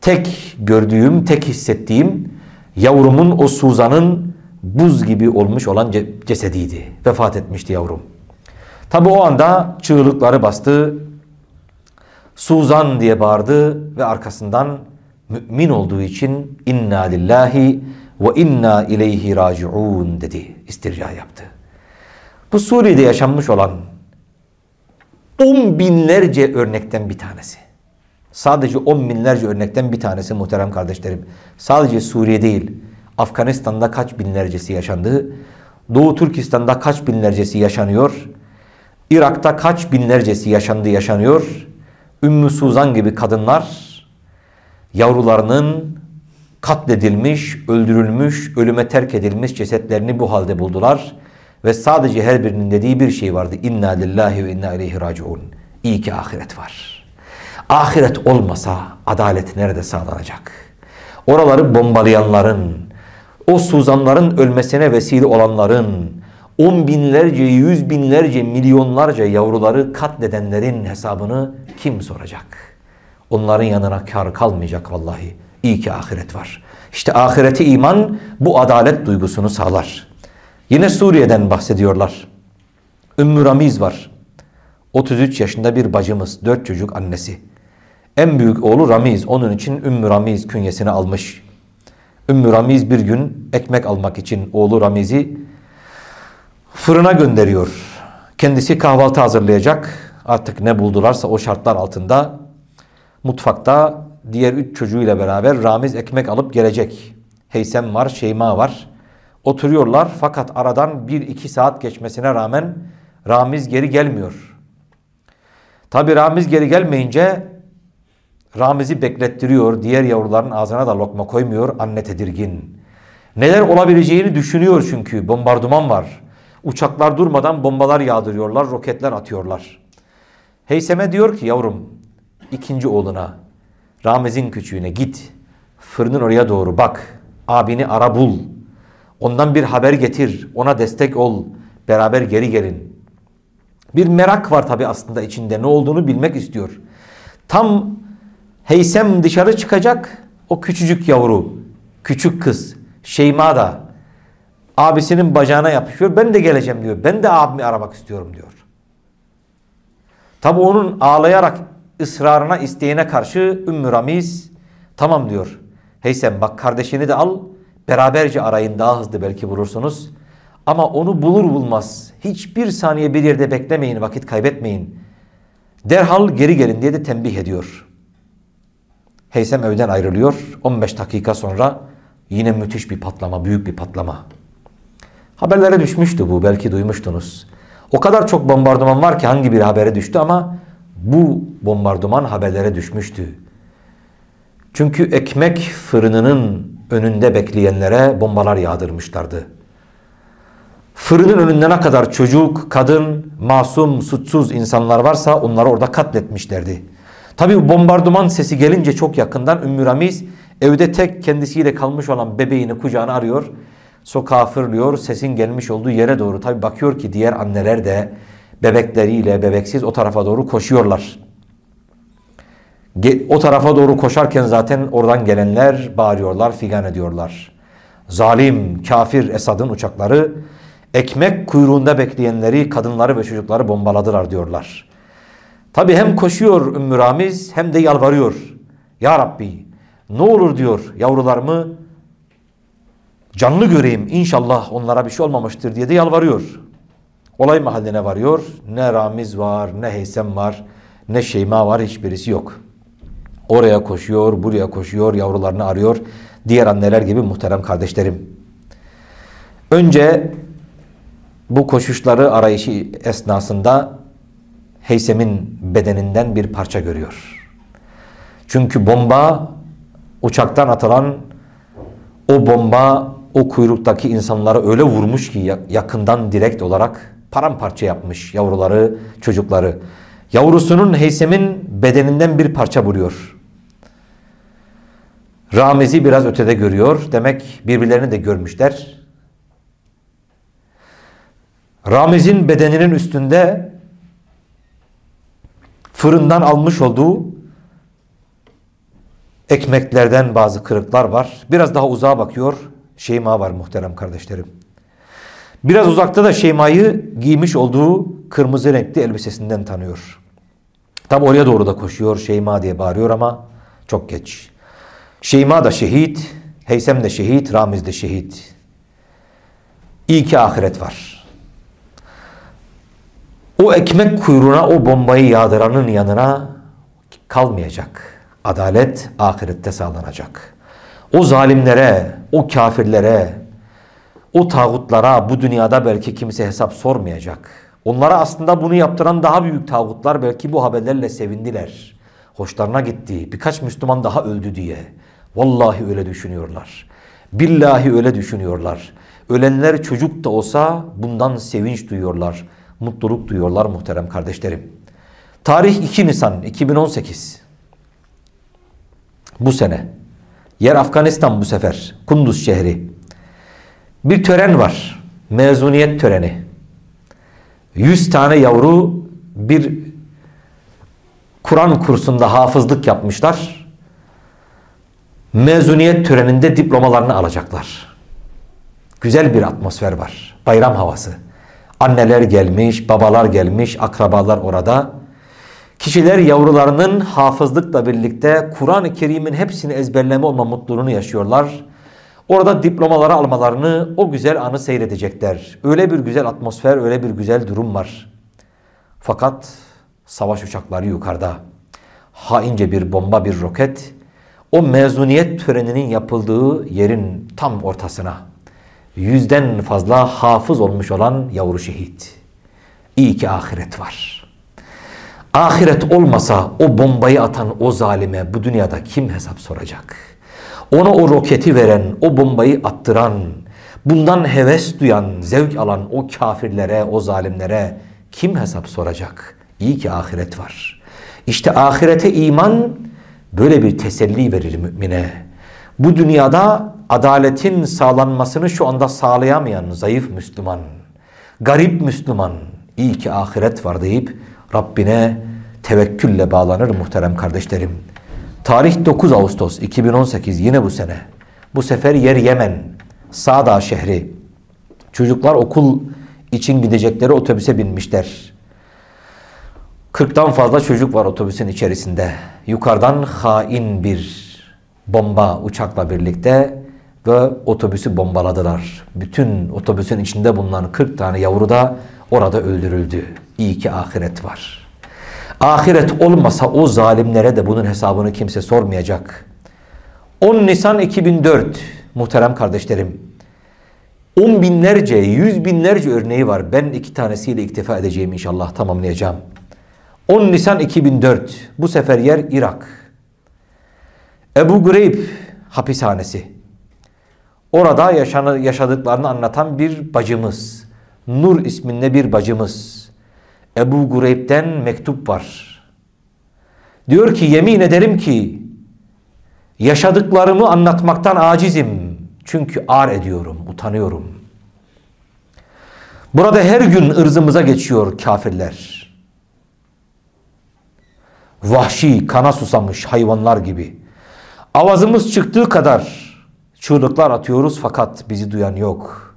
tek gördüğüm, tek hissettiğim yavrumun o Suzan'ın buz gibi olmuş olan cesediydi. Vefat etmişti yavrum. Tabi o anda çığlıkları bastı. Suzan diye bağırdı ve arkasından mümin olduğu için inna lillahi ve inna ileyhi raciun dedi. istirca yaptı. Bu Suriye'de yaşanmış olan on binlerce örnekten bir tanesi. Sadece on binlerce örnekten bir tanesi muhterem kardeşlerim. Sadece Suriye değil. Afganistan'da kaç binlercesi yaşandı. Doğu Türkistan'da kaç binlercesi yaşanıyor. Irak'ta kaç binlercesi yaşandı yaşanıyor. Ümmü Suzan gibi kadınlar yavrularının katledilmiş, öldürülmüş, ölüme terk edilmiş cesetlerini bu halde buldular. Ve sadece her birinin dediği bir şey vardı. İnna lillahi ve inna ileyhi raciun. İyi ki ahiret var. Ahiret olmasa adalet nerede sağlanacak? Oraları bombalayanların, o suzanların ölmesine vesile olanların, on binlerce, yüz binlerce, milyonlarca yavruları katledenlerin hesabını kim soracak? Onların yanına kar kalmayacak vallahi. İyi ki ahiret var. İşte ahireti iman bu adalet duygusunu sağlar. Yine Suriye'den bahsediyorlar. Ümmü Ramiz var. 33 yaşında bir bacımız, 4 çocuk annesi. En büyük oğlu Ramiz. Onun için Ümmü Ramiz künyesini almış. Ümmü Ramiz bir gün ekmek almak için oğlu Ramiz'i fırına gönderiyor. Kendisi kahvaltı hazırlayacak. Artık ne buldularsa o şartlar altında mutfakta diğer üç çocuğuyla beraber Ramiz ekmek alıp gelecek. Heysem var, Şeyma var. Oturuyorlar fakat aradan bir iki saat geçmesine rağmen Ramiz geri gelmiyor. Tabi Ramiz geri gelmeyince Ramiz'i beklettiriyor. Diğer yavruların ağzına da lokma koymuyor. Anne tedirgin. Neler olabileceğini düşünüyor çünkü. Bombardıman var. Uçaklar durmadan bombalar yağdırıyorlar, roketler atıyorlar. Heyseme diyor ki yavrum ikinci oğluna Ramiz'in küçüğüne git. Fırının oraya doğru bak. Abini ara bul. Ondan bir haber getir. Ona destek ol. Beraber geri gelin. Bir merak var tabi aslında içinde. Ne olduğunu bilmek istiyor. Tam Heysem dışarı çıkacak. O küçücük yavru, küçük kız Şeyma da abisinin bacağına yapışıyor. Ben de geleceğim diyor. Ben de abimi aramak istiyorum diyor. Tabi onun ağlayarak ısrarına, isteğine karşı Ümmü Ramiz tamam diyor. Heysem bak kardeşini de al beraberce arayın daha hızlı belki bulursunuz. Ama onu bulur bulmaz hiçbir saniye bir yerde beklemeyin vakit kaybetmeyin. Derhal geri gelin diye de tembih ediyor. Heysem evden ayrılıyor. 15 dakika sonra yine müthiş bir patlama, büyük bir patlama. Haberlere düşmüştü bu belki duymuştunuz. O kadar çok bombardıman var ki hangi bir habere düştü ama bu bombardıman haberlere düşmüştü. Çünkü ekmek fırınının önünde bekleyenlere bombalar yağdırmışlardı. Fırının önünde ne kadar çocuk, kadın, masum, suçsuz insanlar varsa onları orada katletmişlerdi. Tabi bombardıman sesi gelince çok yakından Ümmü Ramiz evde tek kendisiyle kalmış olan bebeğini kucağına arıyor. Sokağa fırlıyor sesin gelmiş olduğu yere doğru. Tabi bakıyor ki diğer anneler de bebekleriyle bebeksiz o tarafa doğru koşuyorlar. O tarafa doğru koşarken zaten oradan gelenler bağırıyorlar, figan ediyorlar. Zalim, kafir Esad'ın uçakları ekmek kuyruğunda bekleyenleri, kadınları ve çocukları bombaladılar diyorlar. Tabi hem koşuyor Ümmü Ramiz hem de yalvarıyor. Ya Rabbi ne olur diyor yavrularımı canlı göreyim inşallah onlara bir şey olmamıştır diye de yalvarıyor. Olay mahalline varıyor. Ne Ramiz var, ne Heysem var, ne Şeyma var hiçbirisi yok. Oraya koşuyor, buraya koşuyor, yavrularını arıyor. Diğer anneler gibi muhterem kardeşlerim. Önce bu koşuşları arayışı esnasında Heysem'in bedeninden bir parça görüyor. Çünkü bomba uçaktan atılan o bomba o kuyruktaki insanları öyle vurmuş ki yakından direkt olarak paramparça yapmış yavruları, çocukları. Yavrusunun Heysem'in bedeninden bir parça buluyor. Ramiz'i biraz ötede görüyor. Demek birbirlerini de görmüşler. Ramiz'in bedeninin üstünde fırından almış olduğu ekmeklerden bazı kırıklar var. Biraz daha uzağa bakıyor. Şeyma var muhterem kardeşlerim. Biraz uzakta da Şeyma'yı giymiş olduğu kırmızı renkli elbisesinden tanıyor. Tabi oraya doğru da koşuyor. Şeyma diye bağırıyor ama çok geç. Şeyma da şehit, Heysem de şehit, Ramiz de şehit. İyi ki ahiret var. O ekmek kuyruğuna o bombayı yağdıranın yanına kalmayacak. Adalet ahirette sağlanacak. O zalimlere, o kafirlere, o tağutlara bu dünyada belki kimse hesap sormayacak. Onlara aslında bunu yaptıran daha büyük tağutlar belki bu haberlerle sevindiler. Hoşlarına gitti. Birkaç Müslüman daha öldü diye. Vallahi öyle düşünüyorlar. Billahi öyle düşünüyorlar. Ölenler çocuk da olsa bundan sevinç duyuyorlar. Mutluluk duyuyorlar muhterem kardeşlerim. Tarih 2 Nisan 2018. Bu sene. Yer Afganistan bu sefer. Kunduz şehri. Bir tören var. Mezuniyet töreni. 100 tane yavru bir Kur'an kursunda hafızlık yapmışlar. Mezuniyet töreninde diplomalarını alacaklar. Güzel bir atmosfer var. Bayram havası. Anneler gelmiş, babalar gelmiş, akrabalar orada. Kişiler yavrularının hafızlıkla birlikte Kur'an-ı Kerim'in hepsini ezberleme olma mutluluğunu yaşıyorlar. Orada diplomaları almalarını, o güzel anı seyredecekler. Öyle bir güzel atmosfer, öyle bir güzel durum var. Fakat savaş uçakları yukarıda. Haince bir bomba, bir roket o mezuniyet töreninin yapıldığı yerin tam ortasına yüzden fazla hafız olmuş olan yavru şehit. İyi ki ahiret var. Ahiret olmasa o bombayı atan o zalime bu dünyada kim hesap soracak? Ona o roketi veren, o bombayı attıran, bundan heves duyan, zevk alan o kafirlere, o zalimlere kim hesap soracak? İyi ki ahiret var. İşte ahirete iman böyle bir teselli verir mümine. Bu dünyada adaletin sağlanmasını şu anda sağlayamayan zayıf Müslüman, garip Müslüman, iyi ki ahiret var deyip Rabbine tevekkülle bağlanır muhterem kardeşlerim. Tarih 9 Ağustos 2018 yine bu sene. Bu sefer yer Yemen, Sağdağ şehri. Çocuklar okul için gidecekleri otobüse binmişler. 40'tan fazla çocuk var otobüsün içerisinde. Yukarıdan hain bir bomba uçakla birlikte ve otobüsü bombaladılar. Bütün otobüsün içinde bulunan 40 tane yavru da orada öldürüldü. İyi ki ahiret var. Ahiret olmasa o zalimlere de bunun hesabını kimse sormayacak. 10 Nisan 2004 muhterem kardeşlerim. On binlerce, yüz binlerce örneği var. Ben iki tanesiyle iktifa edeceğim inşallah tamamlayacağım. 10 Nisan 2004 bu sefer yer Irak. Ebu Greyb hapishanesi. Orada yaşadıklarını anlatan bir bacımız. Nur isminde bir bacımız. Ebu Gureyb'den mektup var. Diyor ki yemin ederim ki yaşadıklarımı anlatmaktan acizim. Çünkü ağır ediyorum, utanıyorum. Burada her gün ırzımıza geçiyor kafirler. Vahşi, kana susamış hayvanlar gibi. Avazımız çıktığı kadar çığlıklar atıyoruz fakat bizi duyan yok.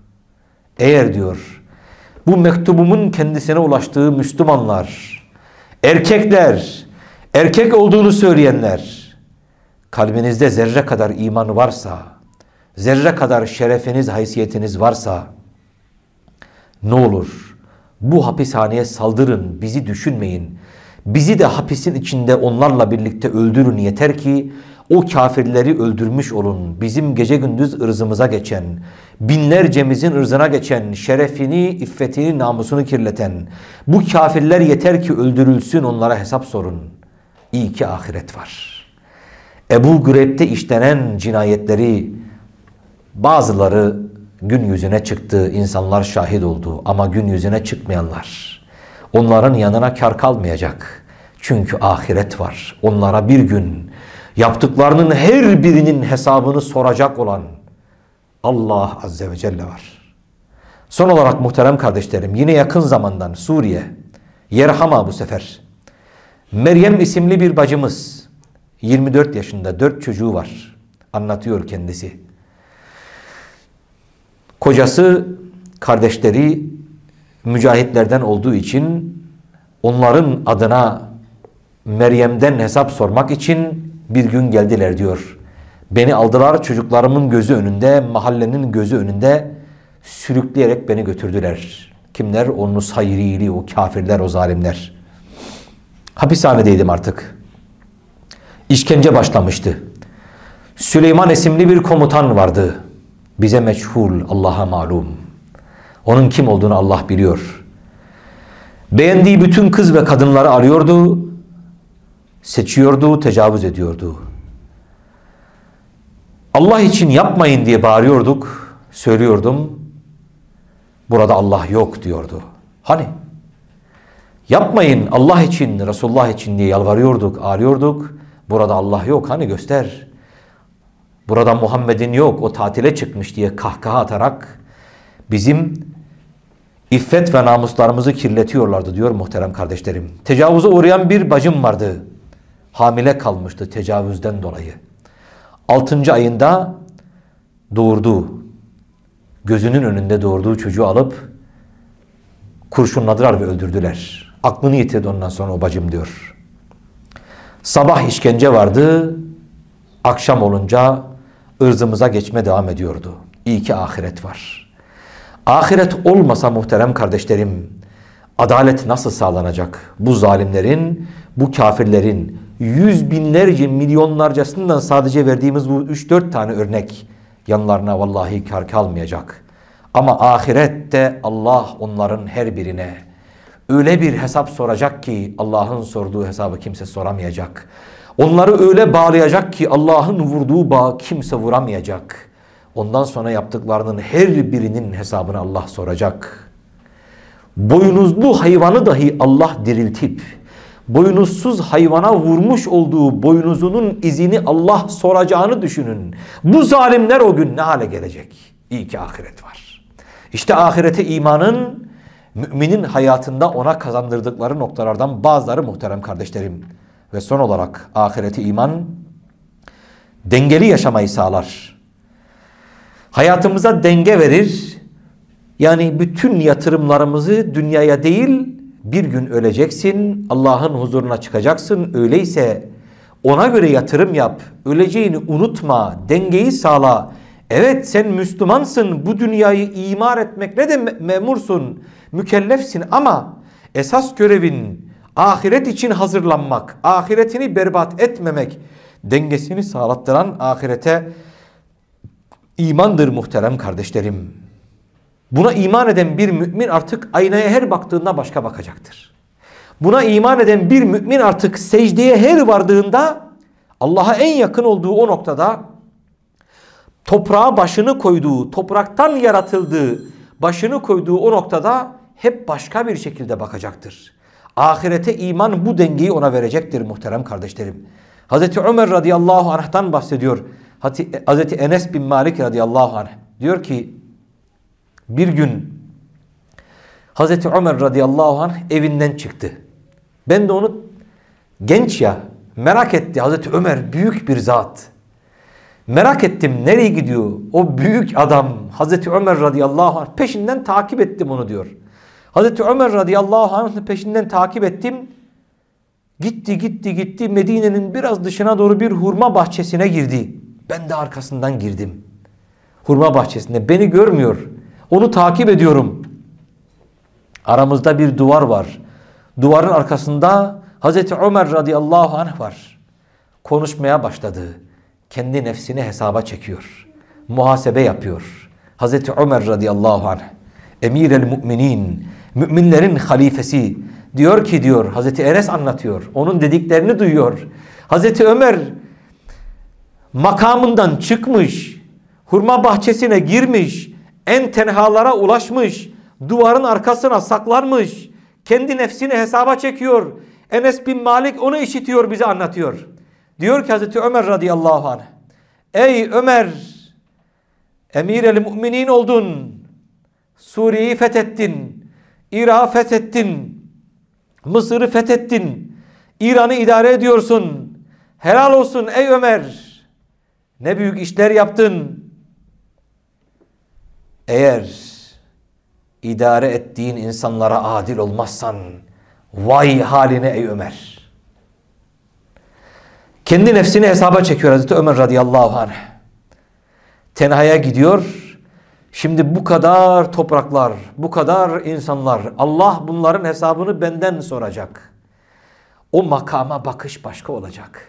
Eğer diyor bu mektubumun kendisine ulaştığı Müslümanlar, erkekler, erkek olduğunu söyleyenler, kalbinizde zerre kadar iman varsa, zerre kadar şerefiniz, haysiyetiniz varsa, ne olur bu hapishaneye saldırın, bizi düşünmeyin. Bizi de hapisin içinde onlarla birlikte öldürün yeter ki o kafirleri öldürmüş olun. Bizim gece gündüz ırzımıza geçen, binlercemizin ırzına geçen, şerefini, iffetini, namusunu kirleten bu kafirler yeter ki öldürülsün onlara hesap sorun. İyi ki ahiret var. Ebu Güreb'de işlenen cinayetleri bazıları gün yüzüne çıktı, insanlar şahit oldu ama gün yüzüne çıkmayanlar onların yanına kar kalmayacak. Çünkü ahiret var. Onlara bir gün Yaptıklarının her birinin hesabını soracak olan Allah Azze ve Celle var. Son olarak muhterem kardeşlerim yine yakın zamandan Suriye, Yerhama bu sefer. Meryem isimli bir bacımız 24 yaşında 4 çocuğu var. Anlatıyor kendisi. Kocası kardeşleri mücahitlerden olduğu için onların adına Meryem'den hesap sormak için bir gün geldiler diyor. Beni aldılar çocuklarımın gözü önünde, mahallenin gözü önünde sürükleyerek beni götürdüler. Kimler? Onu sayrili, o kafirler, o zalimler. Hapishanedeydim artık. İşkence başlamıştı. Süleyman isimli bir komutan vardı. Bize meçhul, Allah'a malum. Onun kim olduğunu Allah biliyor. Beğendiği bütün kız ve kadınları arıyordu, seçiyordu, tecavüz ediyordu. Allah için yapmayın diye bağırıyorduk, söylüyordum. Burada Allah yok diyordu. Hani? Yapmayın Allah için, Resulullah için diye yalvarıyorduk, ağrıyorduk. Burada Allah yok. Hani göster. Burada Muhammed'in yok. O tatile çıkmış diye kahkaha atarak bizim iffet ve namuslarımızı kirletiyorlardı diyor muhterem kardeşlerim. Tecavüze uğrayan bir bacım vardı. Hamile kalmıştı tecavüzden dolayı. Altıncı ayında doğurdu. Gözünün önünde doğurduğu çocuğu alıp kurşunladılar ve öldürdüler. Aklını yitirdi ondan sonra o bacım diyor. Sabah işkence vardı. Akşam olunca ırzımıza geçme devam ediyordu. İyi ki ahiret var. Ahiret olmasa muhterem kardeşlerim adalet nasıl sağlanacak? Bu zalimlerin, bu kafirlerin yüz binlerce milyonlarcasından sadece verdiğimiz bu 3-4 tane örnek yanlarına vallahi kar kalmayacak. Ama ahirette Allah onların her birine öyle bir hesap soracak ki Allah'ın sorduğu hesabı kimse soramayacak. Onları öyle bağlayacak ki Allah'ın vurduğu bağ kimse vuramayacak. Ondan sonra yaptıklarının her birinin hesabını Allah soracak. Boynuzlu hayvanı dahi Allah diriltip boynuzsuz hayvana vurmuş olduğu boynuzunun izini Allah soracağını düşünün. Bu zalimler o gün ne hale gelecek? İyi ki ahiret var. İşte ahirete imanın müminin hayatında ona kazandırdıkları noktalardan bazıları muhterem kardeşlerim. Ve son olarak ahireti iman dengeli yaşamayı sağlar. Hayatımıza denge verir. Yani bütün yatırımlarımızı dünyaya değil bir gün öleceksin. Allah'ın huzuruna çıkacaksın. Öyleyse ona göre yatırım yap. Öleceğini unutma. Dengeyi sağla. Evet sen Müslümansın. Bu dünyayı imar etmekle de memursun. Mükellefsin ama esas görevin ahiret için hazırlanmak. Ahiretini berbat etmemek. Dengesini sağlattıran ahirete imandır muhterem kardeşlerim. Buna iman eden bir mümin artık aynaya her baktığında başka bakacaktır. Buna iman eden bir mümin artık secdeye her vardığında Allah'a en yakın olduğu o noktada toprağa başını koyduğu, topraktan yaratıldığı, başını koyduğu o noktada hep başka bir şekilde bakacaktır. Ahirete iman bu dengeyi ona verecektir muhterem kardeşlerim. Hazreti Ömer radıyallahu anh'tan bahsediyor. Hazreti Enes bin Malik radıyallahu anh diyor ki bir gün Hazreti Ömer radıyallahu anh evinden çıktı. Ben de onu genç ya merak etti. Hazreti Ömer büyük bir zat. Merak ettim nereye gidiyor? O büyük adam Hazreti Ömer radıyallahu anh peşinden takip ettim onu diyor. Hazreti Ömer radıyallahu anh peşinden takip ettim. Gitti gitti gitti Medine'nin biraz dışına doğru bir hurma bahçesine girdi. Ben de arkasından girdim. Hurma bahçesinde beni görmüyor. Onu takip ediyorum. Aramızda bir duvar var. Duvarın arkasında Hazreti Ömer radıyallahu anh var. Konuşmaya başladı. Kendi nefsini hesaba çekiyor. Muhasebe yapıyor. Hazreti Ömer radıyallahu anh emir el müminin müminlerin halifesi diyor ki diyor Hazreti Enes anlatıyor. Onun dediklerini duyuyor. Hazreti Ömer makamından çıkmış. Hurma bahçesine girmiş en tenhalara ulaşmış, duvarın arkasına saklanmış, kendi nefsini hesaba çekiyor. Enes bin Malik onu işitiyor, bize anlatıyor. Diyor ki Hazreti Ömer radıyallahu anh. Ey Ömer emir el müminin oldun. Suriye'yi fethettin. Irak'ı fethettin. Mısır'ı fethettin. İran'ı idare ediyorsun. Helal olsun ey Ömer. Ne büyük işler yaptın. Eğer idare ettiğin insanlara adil olmazsan vay haline ey Ömer. Kendi nefsini hesaba çekiyor Hazreti Ömer radıyallahu anh. Tenhaya gidiyor. Şimdi bu kadar topraklar, bu kadar insanlar Allah bunların hesabını benden soracak. O makama bakış başka olacak.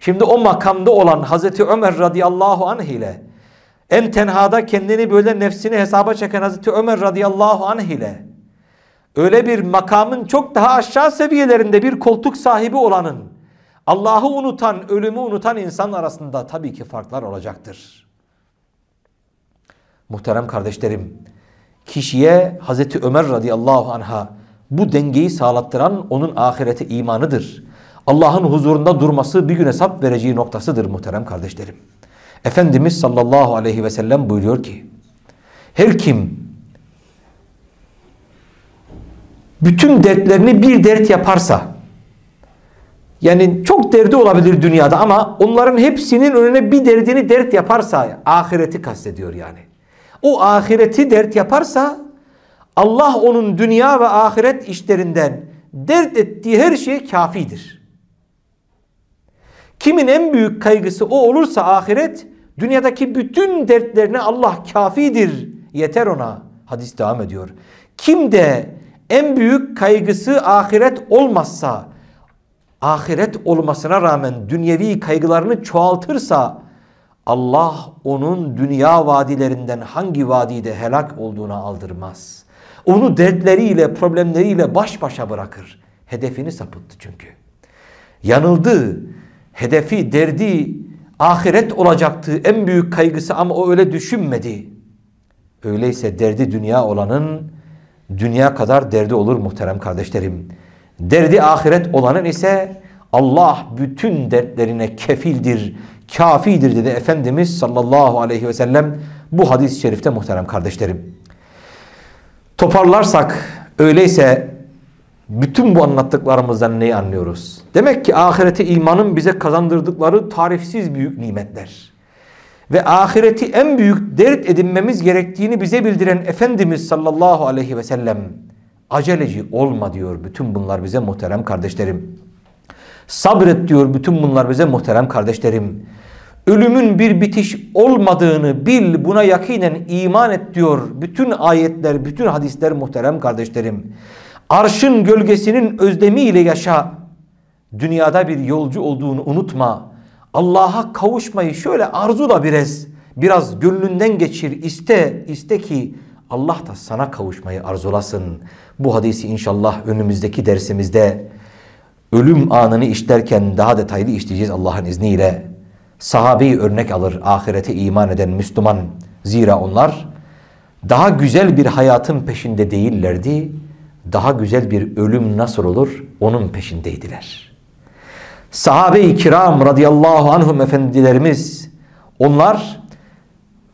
Şimdi o makamda olan Hazreti Ömer radıyallahu anh ile en tenhada kendini böyle nefsini hesaba çeken Hazreti Ömer radıyallahu anh ile öyle bir makamın çok daha aşağı seviyelerinde bir koltuk sahibi olanın Allah'ı unutan, ölümü unutan insan arasında tabii ki farklar olacaktır. Muhterem kardeşlerim, kişiye Hazreti Ömer radıyallahu anha bu dengeyi sağlattıran onun ahirete imanıdır. Allah'ın huzurunda durması bir gün hesap vereceği noktasıdır muhterem kardeşlerim. Efendimiz sallallahu aleyhi ve sellem buyuruyor ki her kim bütün dertlerini bir dert yaparsa yani çok derdi olabilir dünyada ama onların hepsinin önüne bir derdini dert yaparsa ahireti kastediyor yani. O ahireti dert yaparsa Allah onun dünya ve ahiret işlerinden dert ettiği her şey kafidir. Kimin en büyük kaygısı o olursa ahiret dünyadaki bütün dertlerine Allah kafidir. Yeter ona. Hadis devam ediyor. Kim de en büyük kaygısı ahiret olmazsa ahiret olmasına rağmen dünyevi kaygılarını çoğaltırsa Allah onun dünya vadilerinden hangi vadide helak olduğuna aldırmaz. Onu dertleriyle, problemleriyle baş başa bırakır. Hedefini sapıttı çünkü. Yanıldı. Hedefi, derdi ahiret olacaktı. En büyük kaygısı ama o öyle düşünmedi. Öyleyse derdi dünya olanın dünya kadar derdi olur muhterem kardeşlerim. Derdi ahiret olanın ise Allah bütün dertlerine kefildir, kafidir dedi Efendimiz sallallahu aleyhi ve sellem bu hadis-i şerifte muhterem kardeşlerim. Toparlarsak öyleyse bütün bu anlattıklarımızdan neyi anlıyoruz? Demek ki ahireti imanın bize kazandırdıkları tarifsiz büyük nimetler. Ve ahireti en büyük dert edinmemiz gerektiğini bize bildiren Efendimiz sallallahu aleyhi ve sellem aceleci olma diyor bütün bunlar bize muhterem kardeşlerim. Sabret diyor bütün bunlar bize muhterem kardeşlerim. Ölümün bir bitiş olmadığını bil buna yakinen iman et diyor. Bütün ayetler, bütün hadisler muhterem kardeşlerim. Arşın gölgesinin özlemiyle yaşa. Dünyada bir yolcu olduğunu unutma. Allah'a kavuşmayı şöyle arzula biraz. Biraz gönlünden geçir, iste, iste ki Allah da sana kavuşmayı arzulasın. Bu hadisi inşallah önümüzdeki dersimizde ölüm anını işlerken daha detaylı işleyeceğiz Allah'ın izniyle. Sahabeyi örnek alır ahirete iman eden Müslüman. Zira onlar daha güzel bir hayatın peşinde değillerdi. Daha güzel bir ölüm nasıl olur onun peşindeydiler. Sahabe-i kiram radıyallahu anhum efendilerimiz onlar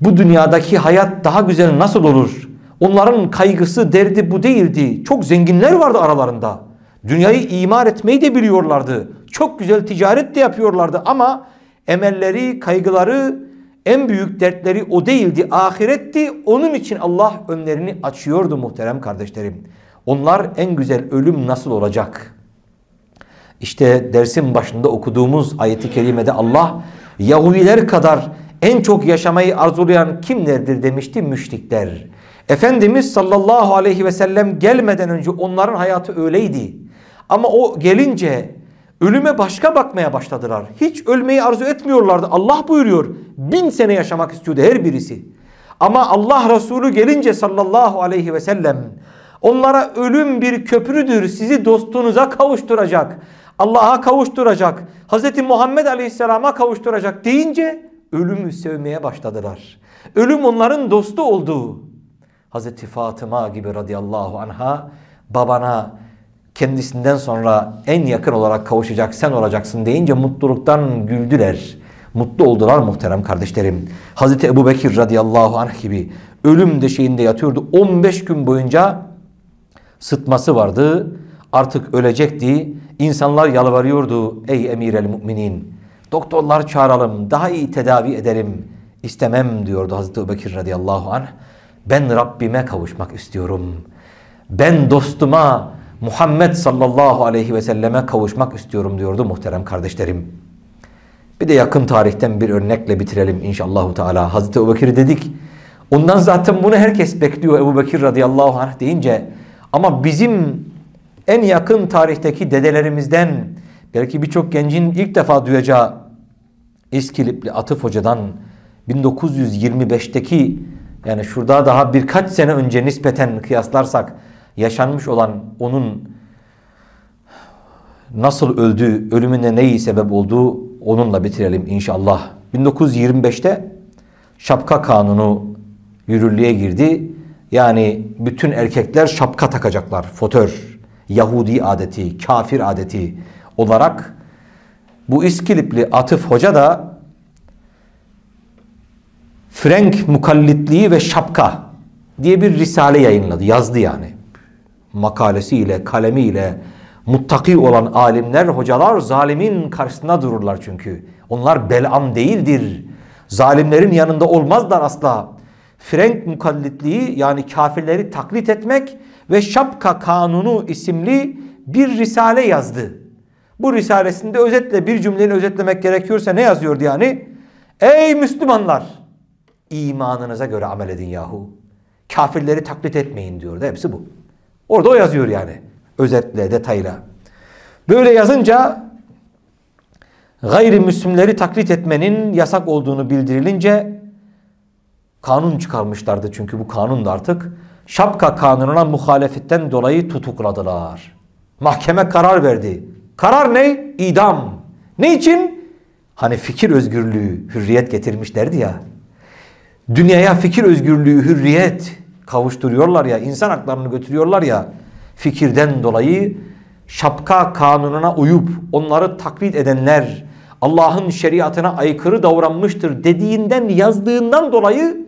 bu dünyadaki hayat daha güzel nasıl olur? Onların kaygısı, derdi bu değildi. Çok zenginler vardı aralarında. Dünyayı imar etmeyi de biliyorlardı. Çok güzel ticaret de yapıyorlardı ama emelleri, kaygıları, en büyük dertleri o değildi. Ahiretti. Onun için Allah önlerini açıyordu muhterem kardeşlerim. Onlar en güzel ölüm nasıl olacak? İşte dersin başında okuduğumuz ayeti kerimede Allah Yahudiler kadar en çok yaşamayı arzulayan kimlerdir demişti? Müşrikler. Efendimiz sallallahu aleyhi ve sellem gelmeden önce onların hayatı öyleydi. Ama o gelince ölüme başka bakmaya başladılar. Hiç ölmeyi arzu etmiyorlardı. Allah buyuruyor bin sene yaşamak istiyordu her birisi. Ama Allah Resulü gelince sallallahu aleyhi ve sellem onlara ölüm bir köprüdür sizi dostunuza kavuşturacak. Allah'a kavuşturacak. Hz. Muhammed Aleyhisselam'a kavuşturacak deyince ölümü sevmeye başladılar. Ölüm onların dostu oldu. Hz. Fatıma gibi radıyallahu anha babana kendisinden sonra en yakın olarak kavuşacak sen olacaksın deyince mutluluktan güldüler. Mutlu oldular muhterem kardeşlerim. Hazreti Ebu Bekir radıyallahu anh gibi ölüm döşeğinde yatıyordu. 15 gün boyunca sıtması vardı. Artık ölecekti. İnsanlar yalvarıyordu. Ey emir el müminin. Doktorlar çağıralım. Daha iyi tedavi edelim. İstemem diyordu Hazreti Ebu Bekir radıyallahu anh. Ben Rabbime kavuşmak istiyorum. Ben dostuma Muhammed sallallahu aleyhi ve selleme kavuşmak istiyorum diyordu muhterem kardeşlerim. Bir de yakın tarihten bir örnekle bitirelim inşallah Teala. Hazreti Ebu Bekir dedik. Ondan zaten bunu herkes bekliyor Ebu Bekir radıyallahu anh deyince. Ama bizim en yakın tarihteki dedelerimizden belki birçok gencin ilk defa duyacağı İskilipli Atıf Hoca'dan 1925'teki yani şurada daha birkaç sene önce nispeten kıyaslarsak yaşanmış olan onun nasıl öldüğü, ölümüne neyi sebep olduğu onunla bitirelim inşallah. 1925'te şapka kanunu yürürlüğe girdi. Yani bütün erkekler şapka takacaklar. Fotör, Yahudi adeti, kafir adeti olarak bu İskilipli Atıf Hoca da Frank Mukallitliği ve Şapka diye bir risale yayınladı. Yazdı yani. Makalesiyle, kalemiyle muttaki olan alimler, hocalar zalimin karşısında dururlar çünkü. Onlar belam değildir. Zalimlerin yanında olmazlar asla. Frank Mukallitliği yani kafirleri taklit etmek ve Şapka Kanunu isimli bir risale yazdı. Bu risalesinde özetle bir cümleyi özetlemek gerekiyorsa ne yazıyordu yani? Ey Müslümanlar! imanınıza göre amel edin yahu. Kafirleri taklit etmeyin diyordu. Hepsi bu. Orada o yazıyor yani. Özetle, detayla. Böyle yazınca gayrimüslimleri taklit etmenin yasak olduğunu bildirilince kanun çıkarmışlardı. Çünkü bu kanun da artık şapka kanununa muhalefetten dolayı tutukladılar. Mahkeme karar verdi. Karar ne? İdam. Ne için? Hani fikir özgürlüğü, hürriyet getirmişlerdi ya. Dünyaya fikir özgürlüğü, hürriyet kavuşturuyorlar ya, insan haklarını götürüyorlar ya. Fikirden dolayı şapka kanununa uyup onları taklit edenler Allah'ın şeriatına aykırı davranmıştır dediğinden yazdığından dolayı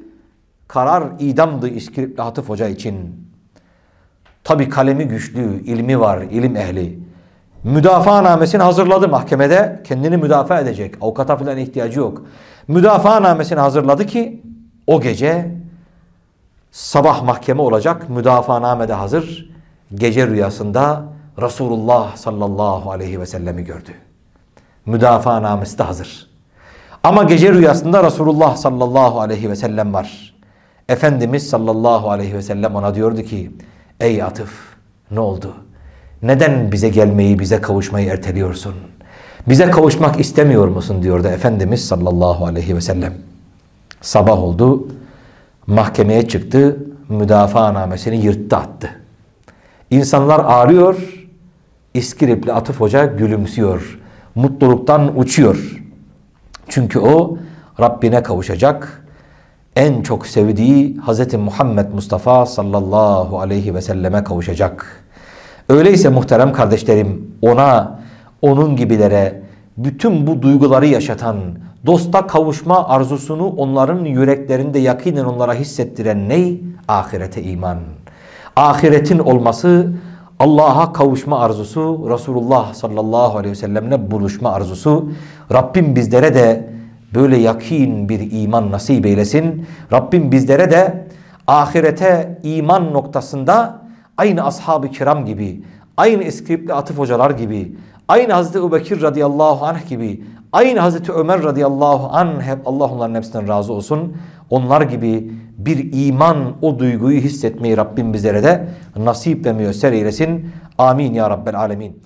karar idamdı İskilipli Hatıf Hoca için. Tabi kalemi güçlü, ilmi var, ilim ehli. Müdafaa namesini hazırladı mahkemede. Kendini müdafaa edecek. Avukata falan ihtiyacı yok. Müdafaa namesini hazırladı ki o gece sabah mahkeme olacak. Müdafaa namede hazır. Gece rüyasında Resulullah sallallahu aleyhi ve sellemi gördü. Müdafaa namesi de hazır. Ama gece rüyasında Resulullah sallallahu aleyhi ve sellem var. Efendimiz sallallahu aleyhi ve sellem ona diyordu ki Ey Atıf ne oldu? Neden bize gelmeyi, bize kavuşmayı erteliyorsun? Bize kavuşmak istemiyor musun diyordu Efendimiz sallallahu aleyhi ve sellem. Sabah oldu, mahkemeye çıktı, müdafaa namesini yırttı attı. İnsanlar ağrıyor, İskilipli Atıf Hoca gülümsüyor. Mutluluktan uçuyor. Çünkü o Rabbine kavuşacak. En çok sevdiği Hz. Muhammed Mustafa sallallahu aleyhi ve selleme kavuşacak. Öyleyse muhterem kardeşlerim ona, onun gibilere bütün bu duyguları yaşatan, dosta kavuşma arzusunu onların yüreklerinde yakinen onlara hissettiren ney? Ahirete iman. Ahiretin olması Allah'a kavuşma arzusu, Resulullah sallallahu aleyhi ve sellemle buluşma arzusu. Rabbim bizlere de böyle yakin bir iman nasip eylesin. Rabbim bizlere de ahirete iman noktasında aynı ashab-ı kiram gibi, aynı İskilipli Atıf hocalar gibi, aynı Hazreti Ebubekir radıyallahu anh gibi, aynı Hazreti Ömer radıyallahu anh hep Allah onların hepsinden razı olsun. Onlar gibi bir iman o duyguyu hissetmeyi Rabbim bizlere de nasip ve müyesser eylesin. Amin ya Rabbel alemin.